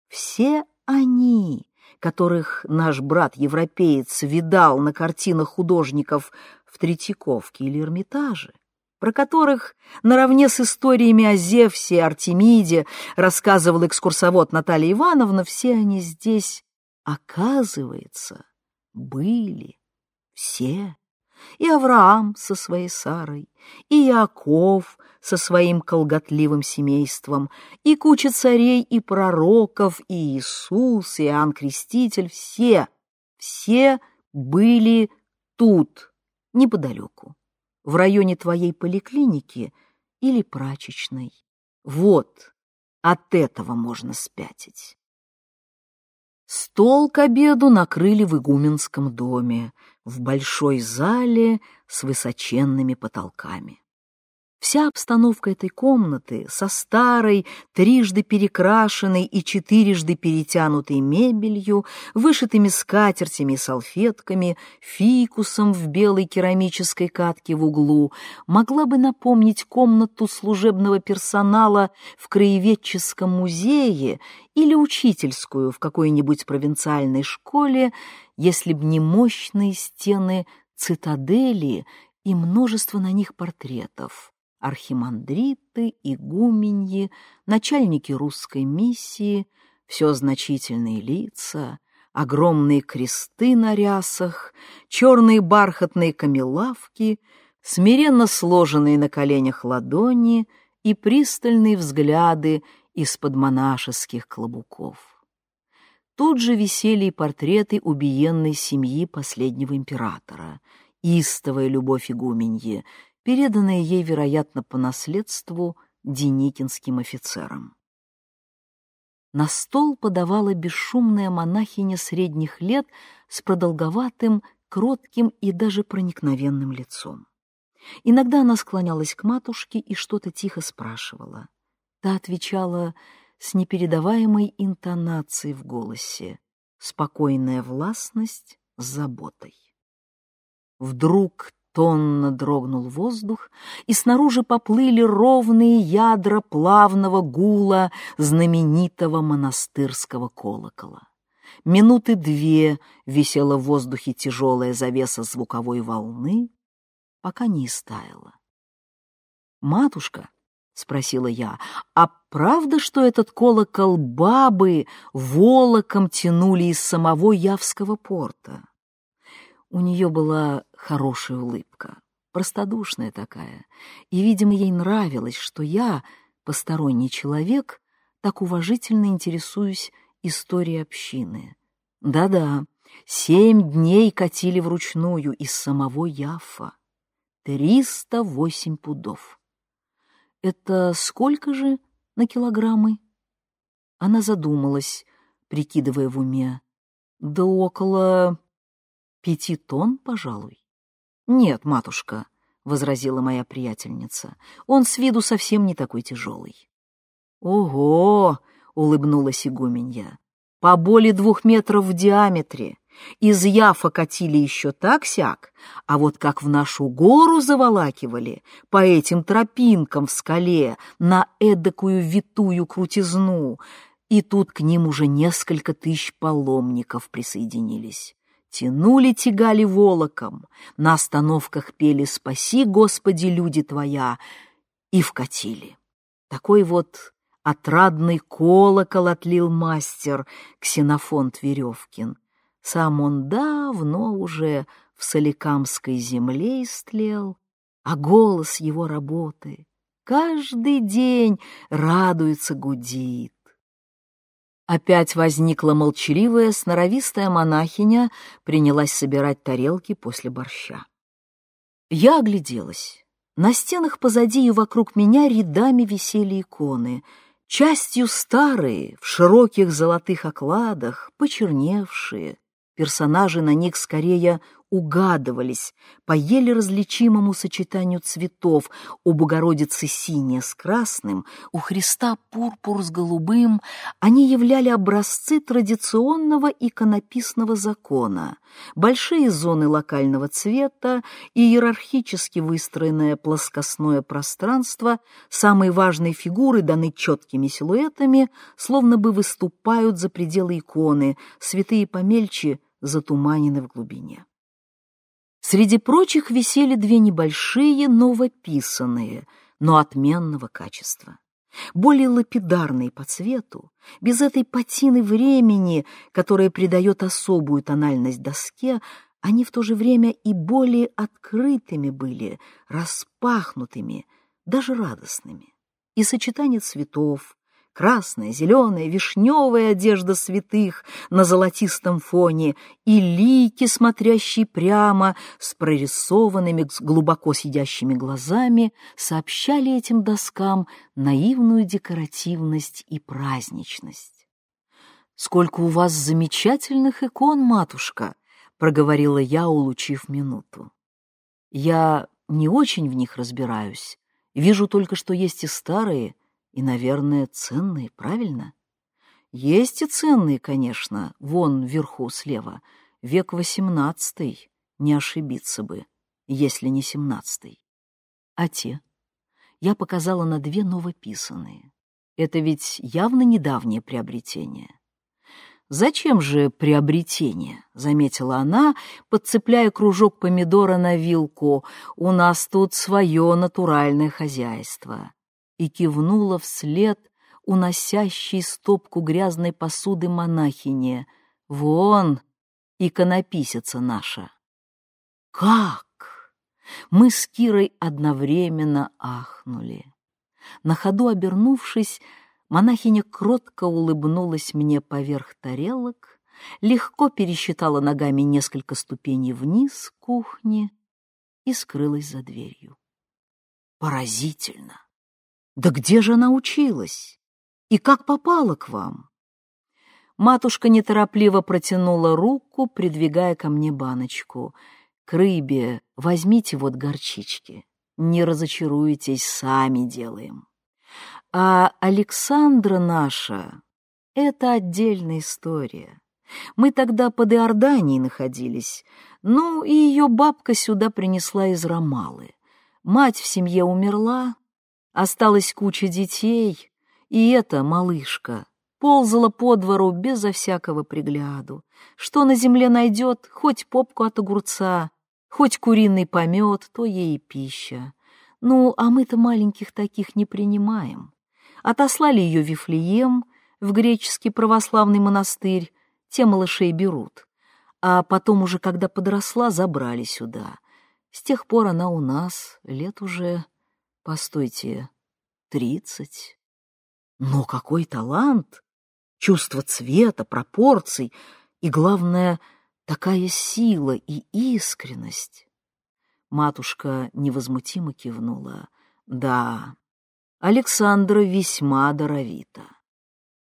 все они, которых наш брат-европеец видал на картинах художников в Третьяковке или Эрмитаже, про которых наравне с историями о Зевсе и Артемиде рассказывал экскурсовод Наталья Ивановна, все они здесь, оказывается, были все. И Авраам со своей Сарой, и Яков со своим колготливым семейством, и куча царей и пророков, и Иисус, и Иоанн Креститель, все, все были тут, неподалеку, в районе твоей поликлиники или прачечной. Вот, от этого можно спятить. Стол к обеду накрыли в игуменском доме, в большой зале с высоченными потолками. Вся обстановка этой комнаты со старой, трижды перекрашенной и четырежды перетянутой мебелью, вышитыми скатертями и салфетками, фикусом в белой керамической катке в углу, могла бы напомнить комнату служебного персонала в краеведческом музее или учительскую в какой-нибудь провинциальной школе, если б не мощные стены цитадели и множество на них портретов архимандриты, игуменьи, начальники русской миссии, все значительные лица, огромные кресты на рясах, черные бархатные камелавки, смиренно сложенные на коленях ладони и пристальные взгляды из-под монашеских клобуков. Тут же висели и портреты убиенной семьи последнего императора, истовая любовь игуменьи, переданные ей, вероятно, по наследству деникинским офицерам. На стол подавала бесшумная монахиня средних лет с продолговатым, кротким и даже проникновенным лицом. Иногда она склонялась к матушке и что-то тихо спрашивала. Та отвечала с непередаваемой интонацией в голосе, спокойная властность с заботой. Вдруг Тонно дрогнул воздух, и снаружи поплыли ровные ядра плавного гула знаменитого монастырского колокола. Минуты две висела в воздухе тяжелая завеса звуковой волны, пока не истаяла. «Матушка», — спросила я, — «а правда, что этот колокол бабы волоком тянули из самого Явского порта?» У нее была хорошая улыбка, простодушная такая, и, видимо, ей нравилось, что я, посторонний человек, так уважительно интересуюсь историей общины. Да-да, семь дней катили вручную из самого Яфа. Триста восемь пудов. Это сколько же на килограммы? Она задумалась, прикидывая в уме. Да около Пяти тонн, пожалуй. Нет, матушка, — возразила моя приятельница, — он с виду совсем не такой тяжелый. Ого! — улыбнулась игуменья. По более двух метров в диаметре. Из Яфа катили еще так-сяк, а вот как в нашу гору заволакивали, по этим тропинкам в скале, на эдакую витую крутизну, и тут к ним уже несколько тысяч паломников присоединились тянули тягали волоком, на остановках пели «Спаси, Господи, люди Твоя» и вкатили. Такой вот отрадный колокол отлил мастер Ксенофонт Веревкин. Сам он давно уже в Соликамской земле истлел, а голос его работы каждый день радуется, гудит. Опять возникла молчаливая, сноровистая монахиня, принялась собирать тарелки после борща. Я огляделась. На стенах позади и вокруг меня рядами висели иконы, частью старые, в широких золотых окладах, почерневшие. Персонажи на них скорее угадывались по еле различимому сочетанию цветов, у Богородицы синее с красным, у Христа пурпур с голубым, они являли образцы традиционного иконописного закона, большие зоны локального цвета, иерархически выстроенное плоскостное пространство, самые важные фигуры даны четкими силуэтами, словно бы выступают за пределы иконы, святые помельче затуманены в глубине. Среди прочих висели две небольшие, новописанные, но отменного качества. Более лапидарные по цвету, без этой патины времени, которая придает особую тональность доске, они в то же время и более открытыми были, распахнутыми, даже радостными. И сочетание цветов, красная, зеленая, вишневая одежда святых на золотистом фоне и лики, смотрящие прямо с прорисованными глубоко сидящими глазами, сообщали этим доскам наивную декоративность и праздничность. «Сколько у вас замечательных икон, матушка!» — проговорила я, улучив минуту. «Я не очень в них разбираюсь. Вижу только, что есть и старые, и, наверное, ценные, правильно? Есть и ценные, конечно, вон вверху слева. Век восемнадцатый, не ошибиться бы, если не семнадцатый. А те? Я показала на две новописанные. Это ведь явно недавнее приобретение. «Зачем же приобретение?» — заметила она, подцепляя кружок помидора на вилку. «У нас тут свое натуральное хозяйство и кивнула вслед уносящей стопку грязной посуды монахине. «Вон, иконописица наша!» «Как?» Мы с Кирой одновременно ахнули. На ходу обернувшись, монахиня кротко улыбнулась мне поверх тарелок, легко пересчитала ногами несколько ступеней вниз кухни и скрылась за дверью. Поразительно! Да где же она училась? И как попала к вам? Матушка неторопливо протянула руку, придвигая ко мне баночку. К рыбе возьмите вот горчички. Не разочаруйтесь, сами делаем. А Александра наша — это отдельная история. Мы тогда под Иорданией находились, ну и ее бабка сюда принесла из Ромалы. Мать в семье умерла, Осталась куча детей, и эта малышка ползала по двору безо всякого пригляду. Что на земле найдет, хоть попку от огурца, хоть куриный помет, то ей пища. Ну, а мы-то маленьких таких не принимаем. Отослали ее в Вифлеем, в греческий православный монастырь, те малышей берут. А потом уже, когда подросла, забрали сюда. С тех пор она у нас лет уже Постойте, тридцать. Но какой талант! Чувство цвета, пропорций и, главное, такая сила и искренность. Матушка невозмутимо кивнула. Да, Александра весьма даровита.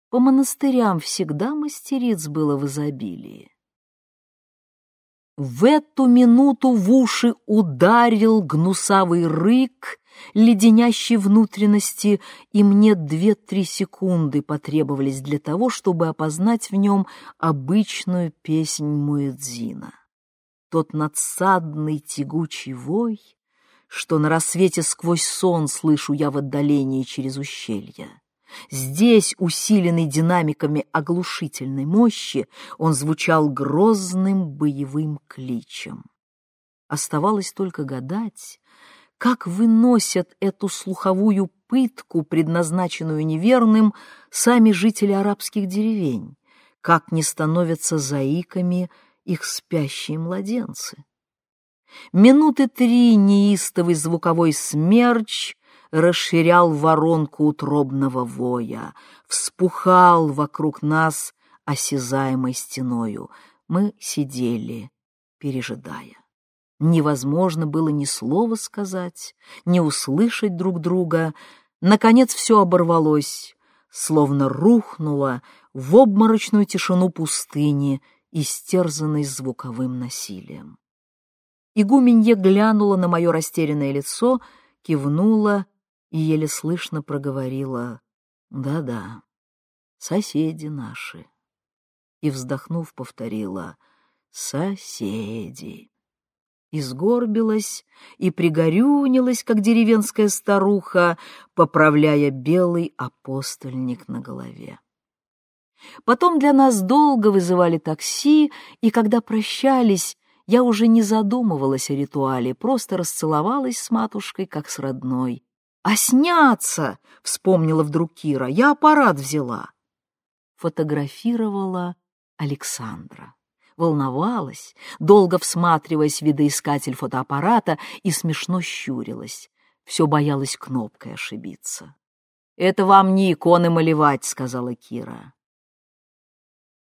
По монастырям всегда мастериц было в изобилии. В эту минуту в уши ударил гнусавый рык, леденящий внутренности, и мне две-три секунды потребовались для того, чтобы опознать в нем обычную песнь Муэдзина. Тот надсадный тягучий вой, что на рассвете сквозь сон слышу я в отдалении через ущелье. Здесь, усиленный динамиками оглушительной мощи, он звучал грозным боевым кличем. Оставалось только гадать, как выносят эту слуховую пытку, предназначенную неверным, сами жители арабских деревень, как не становятся заиками их спящие младенцы. Минуты три неистовый звуковой смерч расширял воронку утробного воя, вспухал вокруг нас осязаемой стеною. Мы сидели, пережидая. Невозможно было ни слова сказать, ни услышать друг друга. Наконец все оборвалось, словно рухнуло в обморочную тишину пустыни, истерзанной звуковым насилием. Игуменье глянула на мое растерянное лицо, кивнула и еле слышно проговорила «Да-да, соседи наши». И, вздохнув, повторила «Соседи» и сгорбилась, и пригорюнилась, как деревенская старуха, поправляя белый апостольник на голове. Потом для нас долго вызывали такси, и когда прощались, я уже не задумывалась о ритуале, просто расцеловалась с матушкой, как с родной. «А сняться!» — вспомнила вдруг Кира. «Я аппарат взяла». Фотографировала Александра волновалась, долго всматриваясь в видоискатель фотоаппарата и смешно щурилась. Все боялась кнопкой ошибиться. «Это вам не иконы малевать», — сказала Кира.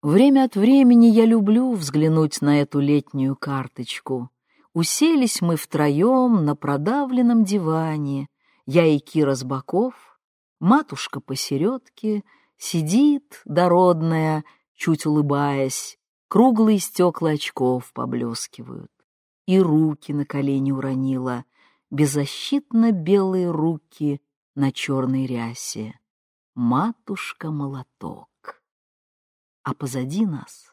Время от времени я люблю взглянуть на эту летнюю карточку. Уселись мы втроем на продавленном диване, я и Кира с боков, матушка посередке, сидит, дородная, чуть улыбаясь, Круглые стекла очков поблескивают. И руки на колени уронила, беззащитно белые руки на черной рясе. Матушка-молоток. А позади нас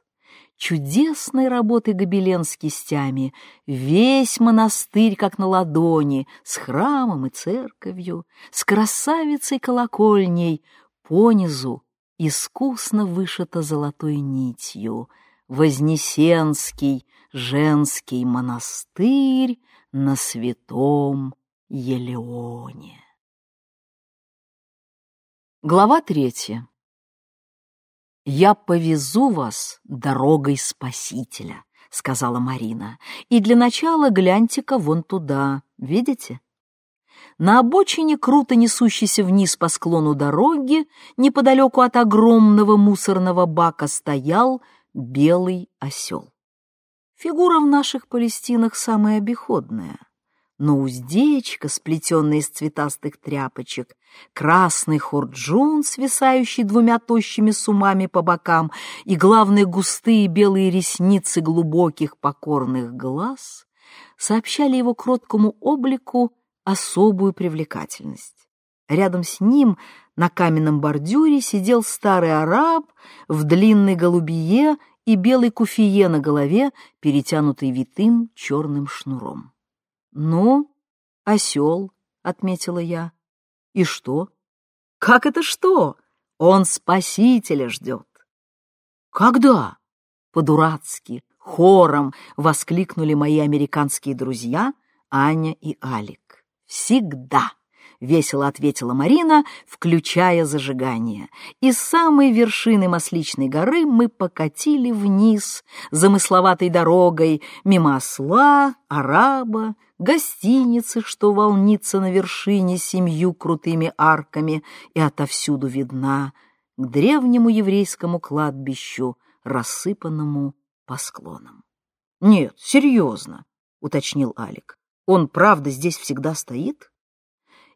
чудесной работы гобелен с кистями, весь монастырь как на ладони, с храмом и церковью, с красавицей-колокольней, понизу искусно вышито золотой нитью — Вознесенский женский монастырь на святом Елеоне. Глава третья. «Я повезу вас дорогой Спасителя», — сказала Марина. «И для начала гляньте-ка вон туда, видите?» На обочине, круто несущейся вниз по склону дороги, неподалеку от огромного мусорного бака стоял белый осел. Фигура в наших Палестинах самая обиходная, но уздечка, сплетенная из цветастых тряпочек, красный хорджун, свисающий двумя тощими сумами по бокам, и, главные густые белые ресницы глубоких покорных глаз сообщали его кроткому облику особую привлекательность. Рядом с ним на каменном бордюре сидел старый араб в длинной голубие и белой куфие на голове, перетянутой витым черным шнуром. «Ну, осел», — отметила я. «И что?» «Как это что? Он спасителя ждет». «Когда?» — по-дурацки, хором воскликнули мои американские друзья Аня и Алик. «Всегда!» — весело ответила Марина, включая зажигание. И с самой вершины Масличной горы мы покатили вниз, замысловатой дорогой, мимо осла, араба, гостиницы, что волнится на вершине семью крутыми арками и отовсюду видна, к древнему еврейскому кладбищу, рассыпанному по склонам. — Нет, серьезно, — уточнил Алик. — Он правда здесь всегда стоит?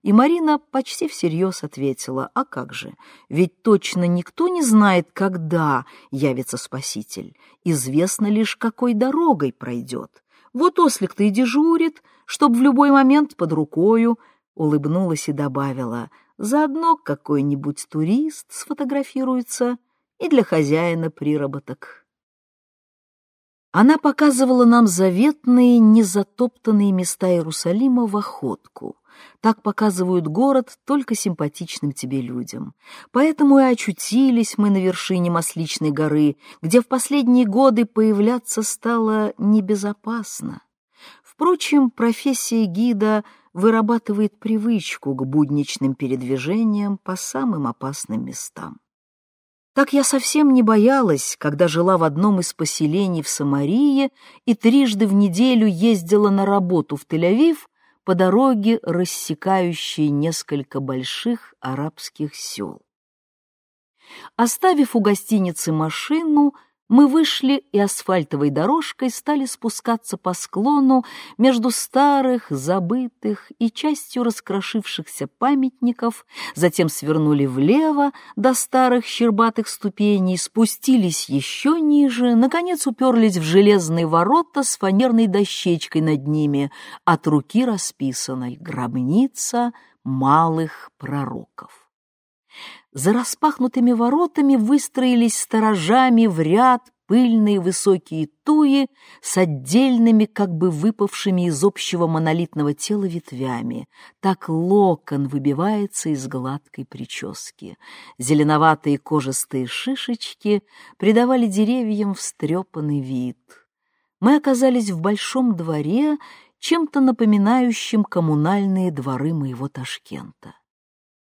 И Марина почти всерьез ответила, а как же, ведь точно никто не знает, когда явится Спаситель. Известно лишь, какой дорогой пройдет. Вот ослик-то и дежурит, чтоб в любой момент под рукою, улыбнулась и добавила, заодно какой-нибудь турист сфотографируется и для хозяина приработок. Она показывала нам заветные, незатоптанные места Иерусалима в охотку — так показывают город только симпатичным тебе людям. Поэтому и очутились мы на вершине Масличной горы, где в последние годы появляться стало небезопасно. Впрочем, профессия гида вырабатывает привычку к будничным передвижениям по самым опасным местам. Так я совсем не боялась, когда жила в одном из поселений в Самарии и трижды в неделю ездила на работу в Тель-Авив по дороге, рассекающей несколько больших арабских сел. Оставив у гостиницы машину, мы вышли и асфальтовой дорожкой стали спускаться по склону между старых, забытых и частью раскрошившихся памятников, затем свернули влево до старых щербатых ступеней, спустились еще ниже, наконец уперлись в железные ворота с фанерной дощечкой над ними, от руки расписанной «Гробница малых пророков». За распахнутыми воротами выстроились сторожами в ряд пыльные высокие туи с отдельными, как бы выпавшими из общего монолитного тела ветвями. Так локон выбивается из гладкой прически. Зеленоватые кожистые шишечки придавали деревьям встрепанный вид. Мы оказались в большом дворе, чем-то напоминающим коммунальные дворы моего Ташкента.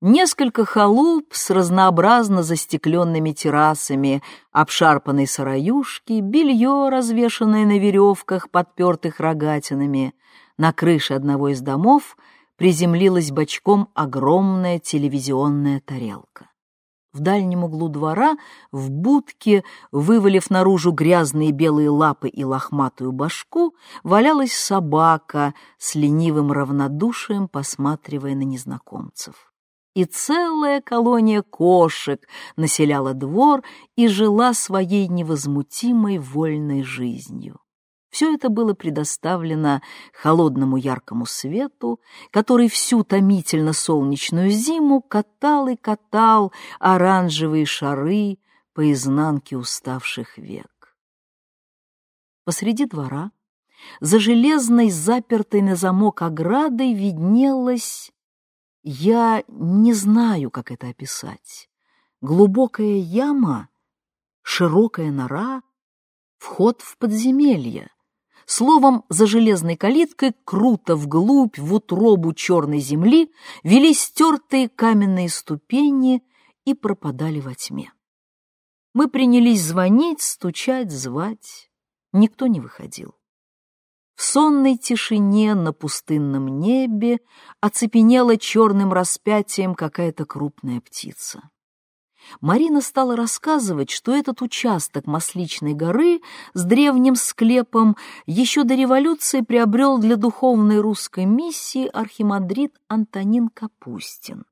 Несколько халуп с разнообразно застекленными террасами, обшарпанной сараюшки, белье, развешанное на веревках, подпертых рогатинами. На крыше одного из домов приземлилась бочком огромная телевизионная тарелка. В дальнем углу двора, в будке, вывалив наружу грязные белые лапы и лохматую башку, валялась собака с ленивым равнодушием, посматривая на незнакомцев и целая колония кошек населяла двор и жила своей невозмутимой вольной жизнью. Все это было предоставлено холодному яркому свету, который всю томительно солнечную зиму катал и катал оранжевые шары по изнанке уставших век. Посреди двора, за железной, запертой на замок оградой, виднелась я не знаю, как это описать. Глубокая яма, широкая нора, вход в подземелье. Словом, за железной калиткой круто вглубь, в утробу черной земли, вели стертые каменные ступени и пропадали во тьме. Мы принялись звонить, стучать, звать. Никто не выходил. В сонной тишине на пустынном небе оцепенела черным распятием какая-то крупная птица. Марина стала рассказывать, что этот участок Масличной горы с древним склепом еще до революции приобрел для духовной русской миссии архимандрит Антонин Капустин.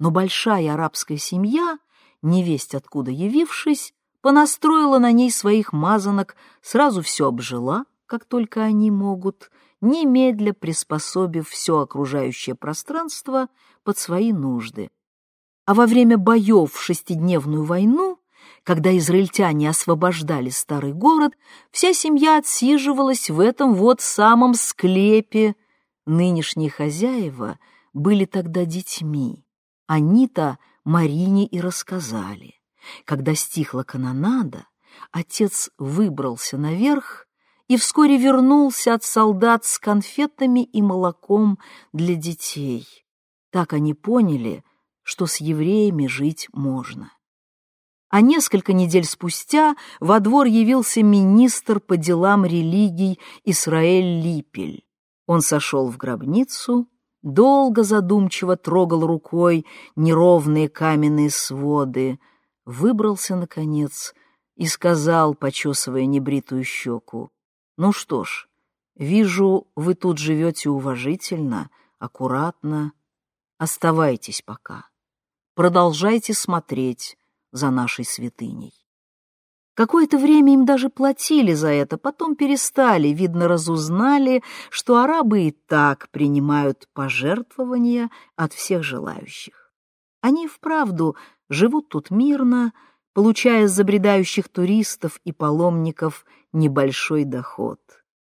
Но большая арабская семья, невесть откуда явившись, понастроила на ней своих мазанок, сразу все обжила, как только они могут, немедля приспособив все окружающее пространство под свои нужды. А во время боев в шестидневную войну, когда израильтяне освобождали старый город, вся семья отсиживалась в этом вот самом склепе. Нынешние хозяева были тогда детьми. Они-то Марине и рассказали. Когда стихла канонада, отец выбрался наверх и вскоре вернулся от солдат с конфетами и молоком для детей. Так они поняли, что с евреями жить можно. А несколько недель спустя во двор явился министр по делам религий Исраэль Липель. Он сошел в гробницу, долго задумчиво трогал рукой неровные каменные своды, выбрался, наконец, и сказал, почесывая небритую щеку, ну что ж, вижу, вы тут живете уважительно, аккуратно. Оставайтесь пока. Продолжайте смотреть за нашей святыней. Какое-то время им даже платили за это, потом перестали, видно, разузнали, что арабы и так принимают пожертвования от всех желающих. Они вправду живут тут мирно, получая с забредающих туристов и паломников небольшой доход.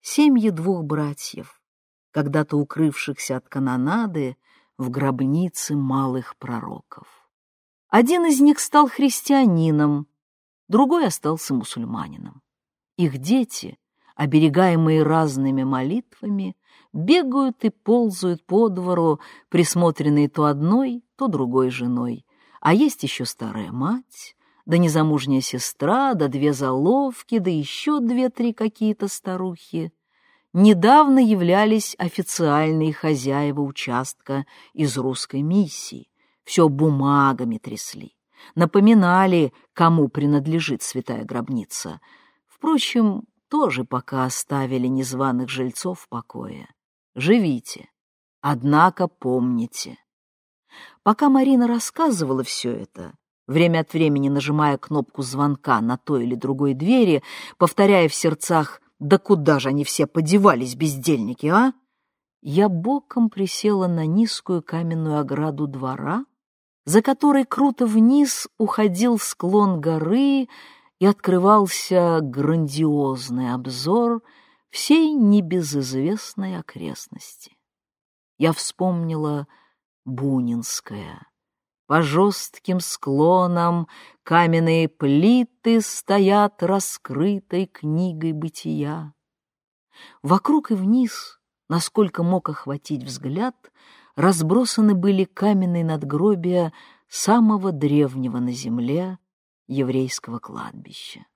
Семьи двух братьев, когда-то укрывшихся от канонады в гробнице малых пророков. Один из них стал христианином, другой остался мусульманином. Их дети, оберегаемые разными молитвами, бегают и ползают по двору, присмотренные то одной, то другой женой. А есть еще старая мать, да незамужняя сестра, да две заловки, да еще две-три какие-то старухи. Недавно являлись официальные хозяева участка из русской миссии. Все бумагами трясли. напоминали, кому принадлежит святая гробница. Впрочем, тоже пока оставили незваных жильцов в покое. Живите, однако помните. Пока Марина рассказывала все это, время от времени нажимая кнопку звонка на той или другой двери, повторяя в сердцах «Да куда же они все подевались, бездельники, а?» Я боком присела на низкую каменную ограду двора, за которой круто вниз уходил склон горы и открывался грандиозный обзор всей небезызвестной окрестности. Я вспомнила Бунинское. По жестким склонам каменные плиты стоят раскрытой книгой бытия. Вокруг и вниз, насколько мог охватить взгляд, разбросаны были каменные надгробия самого древнего на земле еврейского кладбища.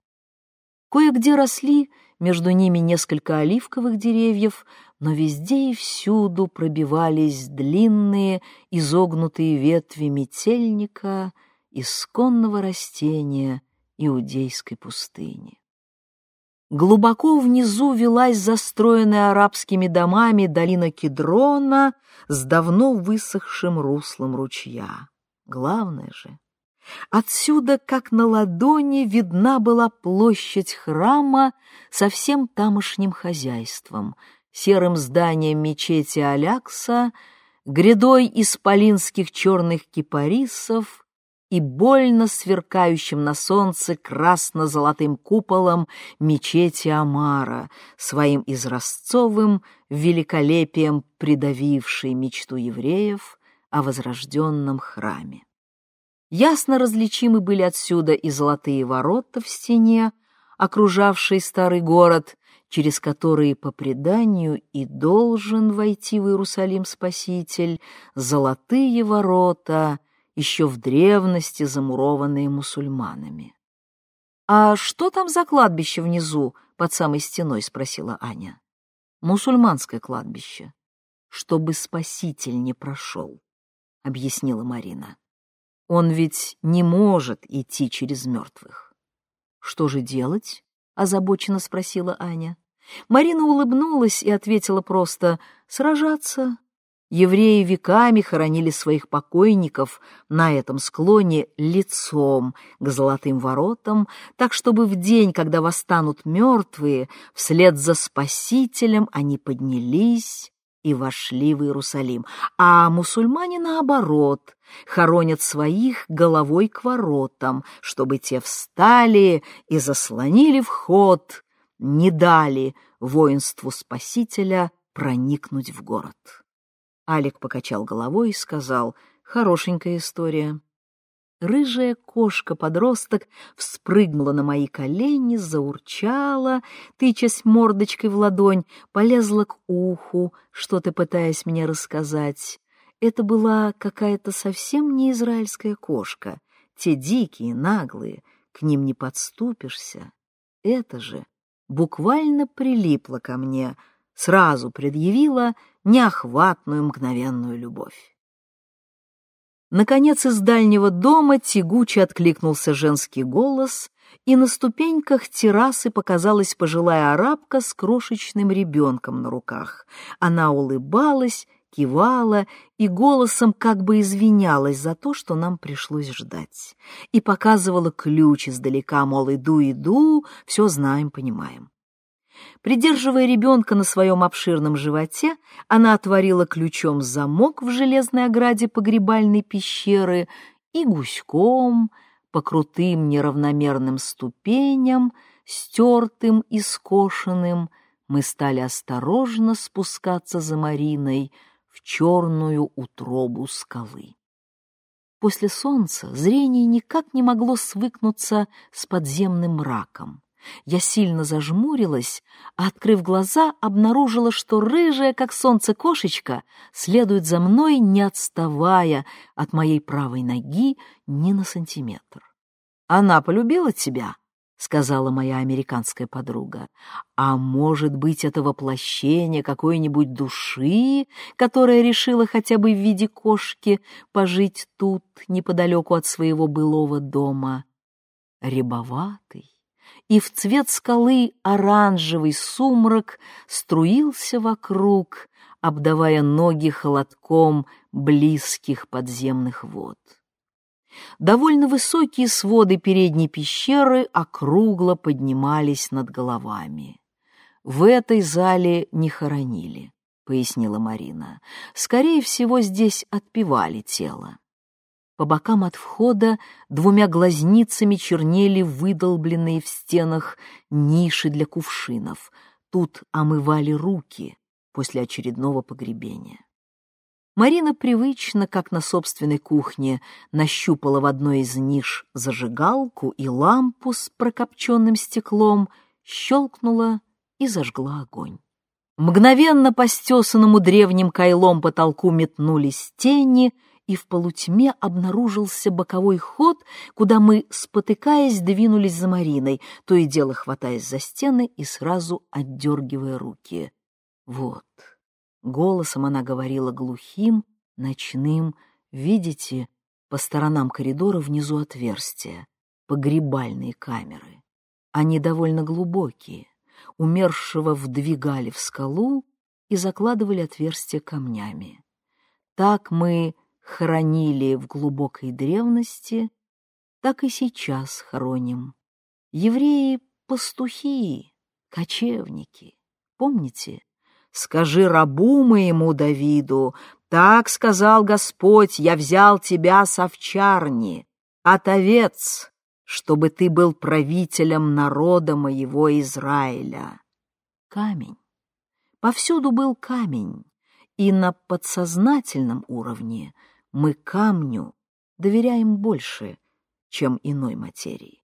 Кое-где росли между ними несколько оливковых деревьев, но везде и всюду пробивались длинные изогнутые ветви метельника, исконного растения иудейской пустыни. Глубоко внизу велась застроенная арабскими домами долина Кедрона с давно высохшим руслом ручья. Главное же, отсюда, как на ладони, видна была площадь храма со всем тамошним хозяйством, серым зданием мечети Алякса, грядой исполинских черных кипарисов и больно сверкающим на солнце красно-золотым куполом мечети Амара, своим изразцовым великолепием придавившей мечту евреев о возрожденном храме. Ясно различимы были отсюда и золотые ворота в стене, окружавшие старый город, через которые, по преданию, и должен войти в Иерусалим Спаситель, золотые ворота — еще в древности замурованные мусульманами. «А что там за кладбище внизу, под самой стеной?» — спросила Аня. «Мусульманское кладбище. Чтобы Спаситель не прошел», — объяснила Марина. «Он ведь не может идти через мертвых». «Что же делать?» — озабоченно спросила Аня. Марина улыбнулась и ответила просто «сражаться, Евреи веками хоронили своих покойников на этом склоне лицом к золотым воротам, так чтобы в день, когда восстанут мертвые, вслед за Спасителем они поднялись и вошли в Иерусалим. А мусульмане, наоборот, хоронят своих головой к воротам, чтобы те встали и заслонили вход, не дали воинству Спасителя проникнуть в город. Алик покачал головой и сказал, «Хорошенькая история». Рыжая кошка-подросток вспрыгнула на мои колени, заурчала, тычась мордочкой в ладонь, полезла к уху, что-то пытаясь мне рассказать. Это была какая-то совсем не израильская кошка. Те дикие, наглые, к ним не подступишься. Это же буквально прилипла ко мне, сразу предъявила неохватную мгновенную любовь. Наконец из дальнего дома тягуче откликнулся женский голос, и на ступеньках террасы показалась пожилая арабка с крошечным ребенком на руках. Она улыбалась, кивала и голосом как бы извинялась за то, что нам пришлось ждать, и показывала ключ издалека, мол, иду, иду, все знаем, понимаем. Придерживая ребенка на своем обширном животе, она отворила ключом замок в железной ограде погребальной пещеры и гуськом по крутым неравномерным ступеням, стертым и скошенным, мы стали осторожно спускаться за Мариной в черную утробу скалы. После солнца зрение никак не могло свыкнуться с подземным мраком. Я сильно зажмурилась, а, открыв глаза, обнаружила, что рыжая, как солнце, кошечка следует за мной, не отставая от моей правой ноги ни на сантиметр. «Она полюбила тебя?» сказала моя американская подруга. А может быть, это воплощение какой-нибудь души, которая решила хотя бы в виде кошки пожить тут, неподалеку от своего былого дома. Рябоватый и в цвет скалы оранжевый сумрак струился вокруг, обдавая ноги холодком близких подземных вод. Довольно высокие своды передней пещеры округло поднимались над головами. «В этой зале не хоронили», — пояснила Марина. «Скорее всего, здесь отпевали тело». По бокам от входа двумя глазницами чернели выдолбленные в стенах ниши для кувшинов. Тут омывали руки после очередного погребения. Марина привычно, как на собственной кухне, нащупала в одной из ниш зажигалку и лампу с прокопченным стеклом, щелкнула и зажгла огонь. Мгновенно по стесанному древним кайлом потолку метнулись тени, и в полутьме обнаружился боковой ход, куда мы, спотыкаясь, двинулись за Мариной, то и дело хватаясь за стены и сразу отдергивая руки. Вот, Голосом она говорила глухим, ночным. Видите, по сторонам коридора внизу отверстия, погребальные камеры. Они довольно глубокие. Умершего вдвигали в скалу и закладывали отверстия камнями. Так мы хранили в глубокой древности, так и сейчас хороним. Евреи — пастухи, кочевники. Помните, Скажи рабу моему Давиду, так сказал Господь, я взял тебя с овчарни, от овец, чтобы ты был правителем народа моего Израиля. Камень. Повсюду был камень, и на подсознательном уровне мы камню доверяем больше, чем иной материи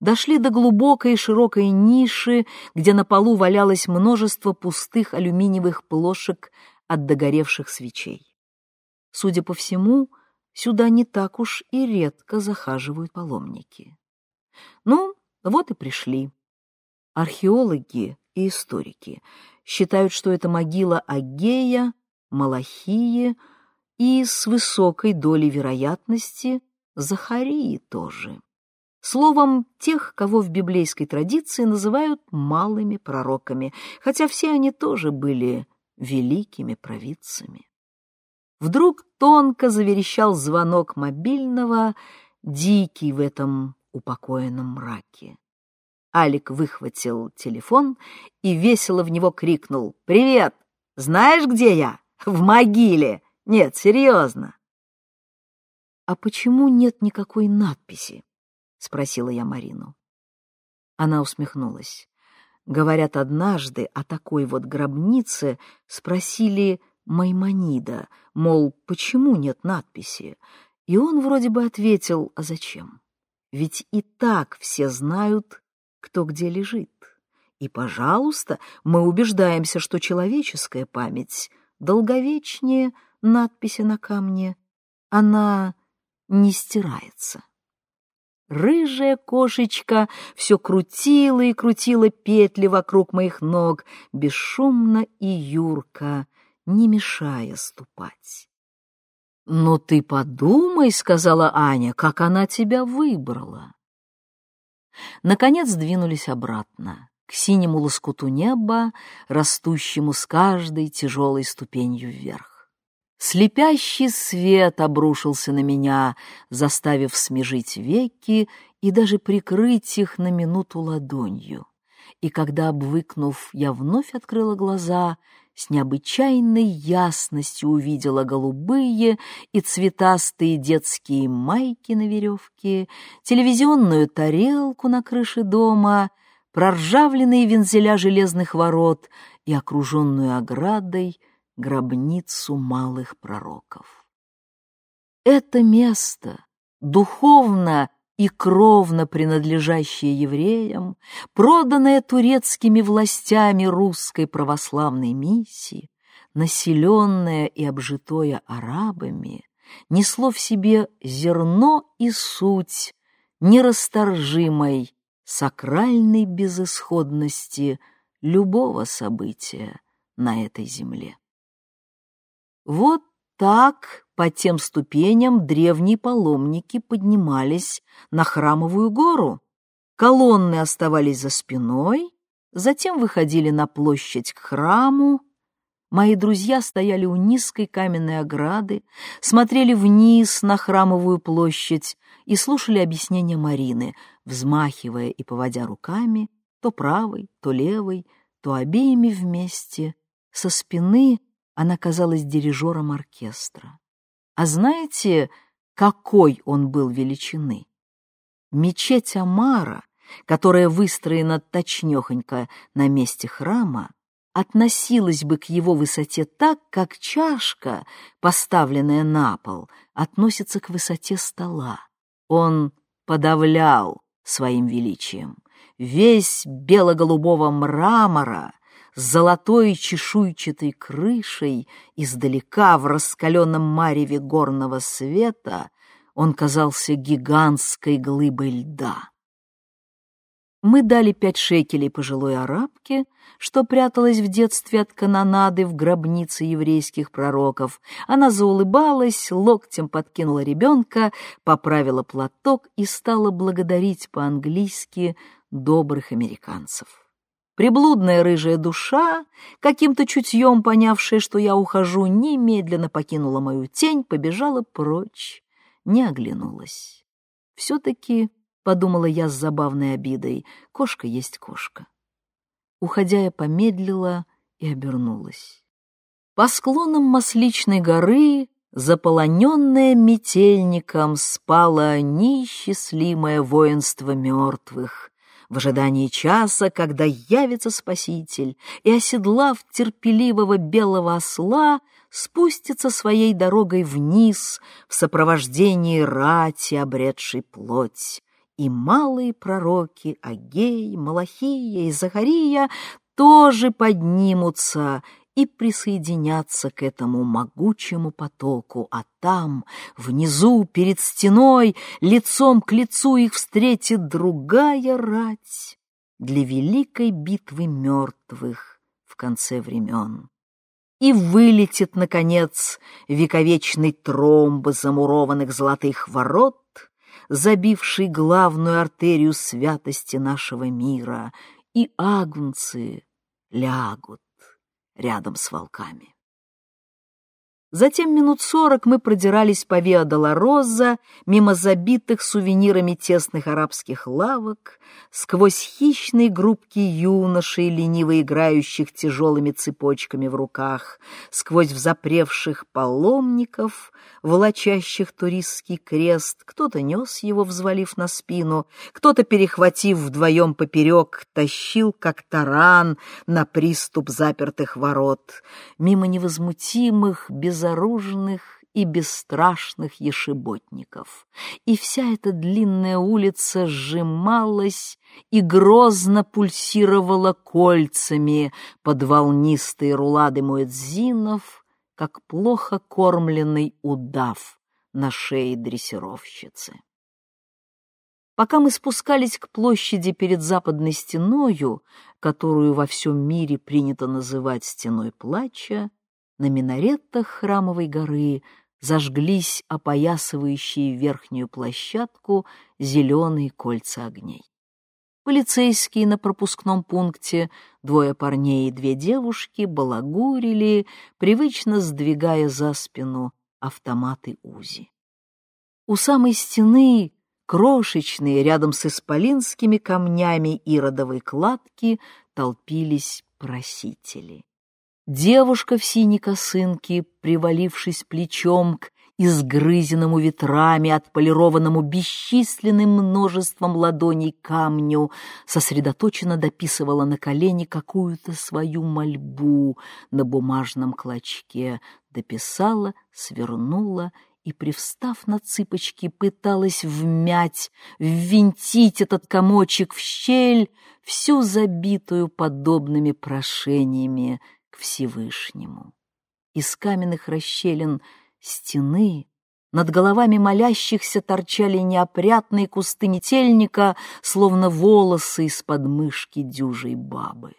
дошли до глубокой и широкой ниши, где на полу валялось множество пустых алюминиевых плошек от догоревших свечей. Судя по всему, сюда не так уж и редко захаживают паломники. Ну, вот и пришли. Археологи и историки считают, что это могила Агея, Малахии и с высокой долей вероятности Захарии тоже. Словом, тех, кого в библейской традиции называют малыми пророками, хотя все они тоже были великими провидцами. Вдруг тонко заверещал звонок мобильного, дикий в этом упокоенном мраке. Алик выхватил телефон и весело в него крикнул «Привет! Знаешь, где я? В могиле! Нет, серьезно!» «А почему нет никакой надписи?» — спросила я Марину. Она усмехнулась. Говорят, однажды о такой вот гробнице спросили Маймонида, мол, почему нет надписи? И он вроде бы ответил, а зачем? Ведь и так все знают, кто где лежит. И, пожалуйста, мы убеждаемся, что человеческая память долговечнее надписи на камне. Она не стирается. Рыжая кошечка все крутила и крутила петли вокруг моих ног, бесшумно и юрко, не мешая ступать. «Но ты подумай», — сказала Аня, — «как она тебя выбрала». Наконец двинулись обратно, к синему лоскуту неба, растущему с каждой тяжелой ступенью вверх. Слепящий свет обрушился на меня, заставив смежить веки и даже прикрыть их на минуту ладонью. И когда, обвыкнув, я вновь открыла глаза, с необычайной ясностью увидела голубые и цветастые детские майки на веревке, телевизионную тарелку на крыше дома, проржавленные вензеля железных ворот и окруженную оградой гробницу малых пророков. Это место, духовно и кровно принадлежащее евреям, проданное турецкими властями русской православной миссии, населенное и обжитое арабами, несло в себе зерно и суть нерасторжимой сакральной безысходности любого события на этой земле. Вот так по тем ступеням древние паломники поднимались на храмовую гору. Колонны оставались за спиной, затем выходили на площадь к храму. Мои друзья стояли у низкой каменной ограды, смотрели вниз на храмовую площадь и слушали объяснения Марины, взмахивая и поводя руками, то правой, то левой, то обеими вместе. Со спины она казалась дирижером оркестра. А знаете, какой он был величины? Мечеть Амара, которая выстроена точнёхонько на месте храма, относилась бы к его высоте так, как чашка, поставленная на пол, относится к высоте стола. Он подавлял своим величием. Весь бело-голубого мрамора с золотой чешуйчатой крышей, издалека в раскаленном мареве горного света, он казался гигантской глыбой льда. Мы дали пять шекелей пожилой арабке, что пряталась в детстве от канонады в гробнице еврейских пророков. Она заулыбалась, локтем подкинула ребенка, поправила платок и стала благодарить по-английски добрых американцев. Приблудная рыжая душа, каким-то чутьем понявшая, что я ухожу, немедленно покинула мою тень, побежала прочь, не оглянулась. Все-таки, — подумала я с забавной обидой, — кошка есть кошка. Уходя, я помедлила и обернулась. По склонам Масличной горы, заполоненное метельником, спало неисчислимое воинство мертвых, в ожидании часа, когда явится Спаситель, и, оседлав терпеливого белого осла, спустится своей дорогой вниз в сопровождении рати, обретшей плоть. И малые пророки Агей, Малахия и Захария тоже поднимутся и присоединятся к этому могучему потоку, а там, внизу, перед стеной, лицом к лицу их встретит другая рать для великой битвы мертвых в конце времен. И вылетит, наконец, вековечный тромб замурованных золотых ворот, забивший главную артерию святости нашего мира, и агнцы лягут рядом с волками. Затем минут сорок мы продирались по Виа-Долороза, мимо забитых сувенирами тесных арабских лавок, сквозь хищные группки юношей, лениво играющих тяжелыми цепочками в руках, сквозь взапревших паломников, волочащих туристский крест. Кто-то нес его, взвалив на спину, кто-то, перехватив вдвоем поперек, тащил, как таран, на приступ запертых ворот. Мимо невозмутимых, без безоружных и бесстрашных ешеботников. И вся эта длинная улица сжималась и грозно пульсировала кольцами под волнистые рулады муэдзинов, как плохо кормленный удав на шее дрессировщицы. Пока мы спускались к площади перед западной стеною, которую во всем мире принято называть стеной плача, на минаретах храмовой горы зажглись опоясывающие верхнюю площадку зеленые кольца огней. Полицейские на пропускном пункте, двое парней и две девушки, балагурили, привычно сдвигая за спину автоматы УЗИ. У самой стены, крошечные, рядом с исполинскими камнями иродовой кладки, толпились просители. Девушка в синей косынке, привалившись плечом к изгрызенному ветрами, отполированному бесчисленным множеством ладоней камню, сосредоточенно дописывала на колени какую-то свою мольбу на бумажном клочке, дописала, свернула и, привстав на цыпочки, пыталась вмять, ввинтить этот комочек в щель, всю забитую подобными прошениями Всевышнему. Из каменных расщелин стены Над головами молящихся торчали неопрятные кусты метельника, словно волосы из подмышки дюжей бабы.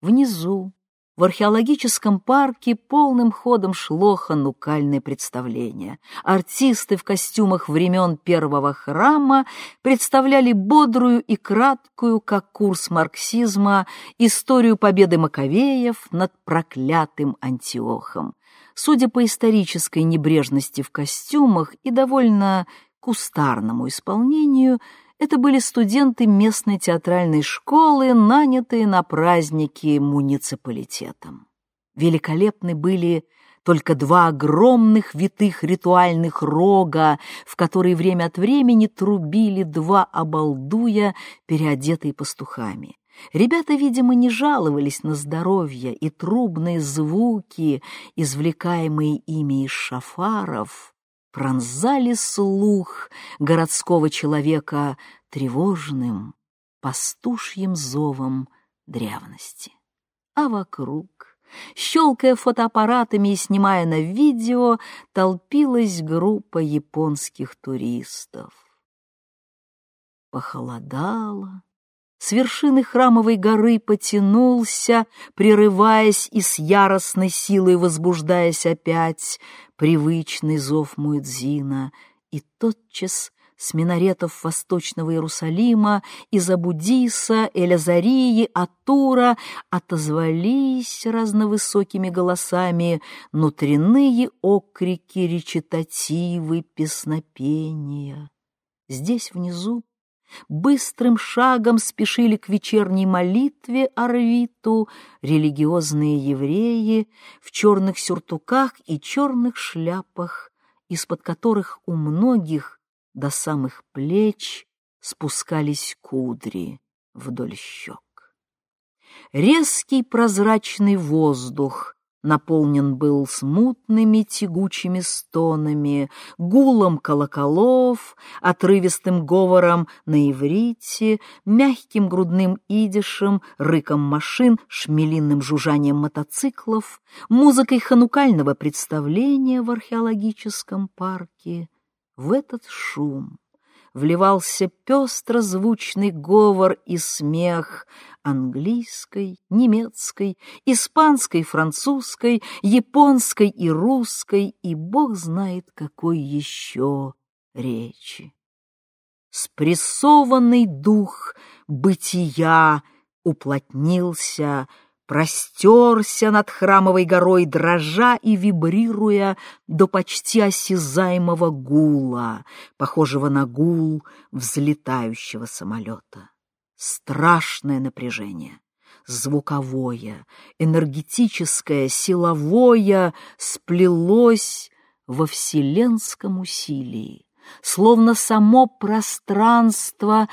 Внизу, в археологическом парке полным ходом шло ханукальное представление. Артисты в костюмах времен первого храма представляли бодрую и краткую, как курс марксизма, историю победы Маковеев над проклятым Антиохом. Судя по исторической небрежности в костюмах и довольно кустарному исполнению, это были студенты местной театральной школы, нанятые на праздники муниципалитетом. Великолепны были только два огромных витых ритуальных рога, в которые время от времени трубили два обалдуя, переодетые пастухами. Ребята, видимо, не жаловались на здоровье, и трубные звуки, извлекаемые ими из шафаров, пронзали слух городского человека тревожным, пастушьим зовом древности. А вокруг, щелкая фотоаппаратами и снимая на видео, толпилась группа японских туристов. Похолодало, с вершины храмовой горы потянулся, прерываясь и с яростной силой возбуждаясь опять, привычный зов Муэдзина, и тотчас с минаретов Восточного Иерусалима, из Абудиса, Элязарии, Атура отозвались разновысокими голосами внутренние окрики, речитативы, песнопения. Здесь внизу Быстрым шагом спешили к вечерней молитве Арвиту религиозные евреи в черных сюртуках и черных шляпах, из-под которых у многих до самых плеч спускались кудри вдоль щек. Резкий прозрачный воздух наполнен был смутными тягучими стонами, гулом колоколов, отрывистым говором на иврите, мягким грудным идишем, рыком машин, шмелиным жужжанием мотоциклов, музыкой ханукального представления в археологическом парке. В этот шум вливался пестро-звучный говор и смех английской, немецкой, испанской, французской, японской и русской, и бог знает какой еще речи. Спрессованный дух бытия уплотнился, простерся над храмовой горой, дрожа и вибрируя до почти осязаемого гула, похожего на гул взлетающего самолета. Страшное напряжение, звуковое, энергетическое, силовое сплелось во вселенском усилии, словно само пространство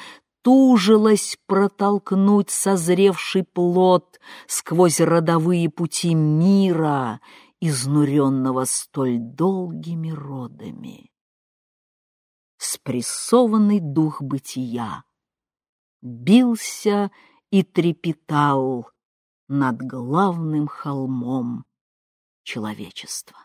тужилось протолкнуть созревший плод сквозь родовые пути мира, изнуренного столь долгими родами. Спрессованный дух бытия бился и трепетал над главным холмом человечества.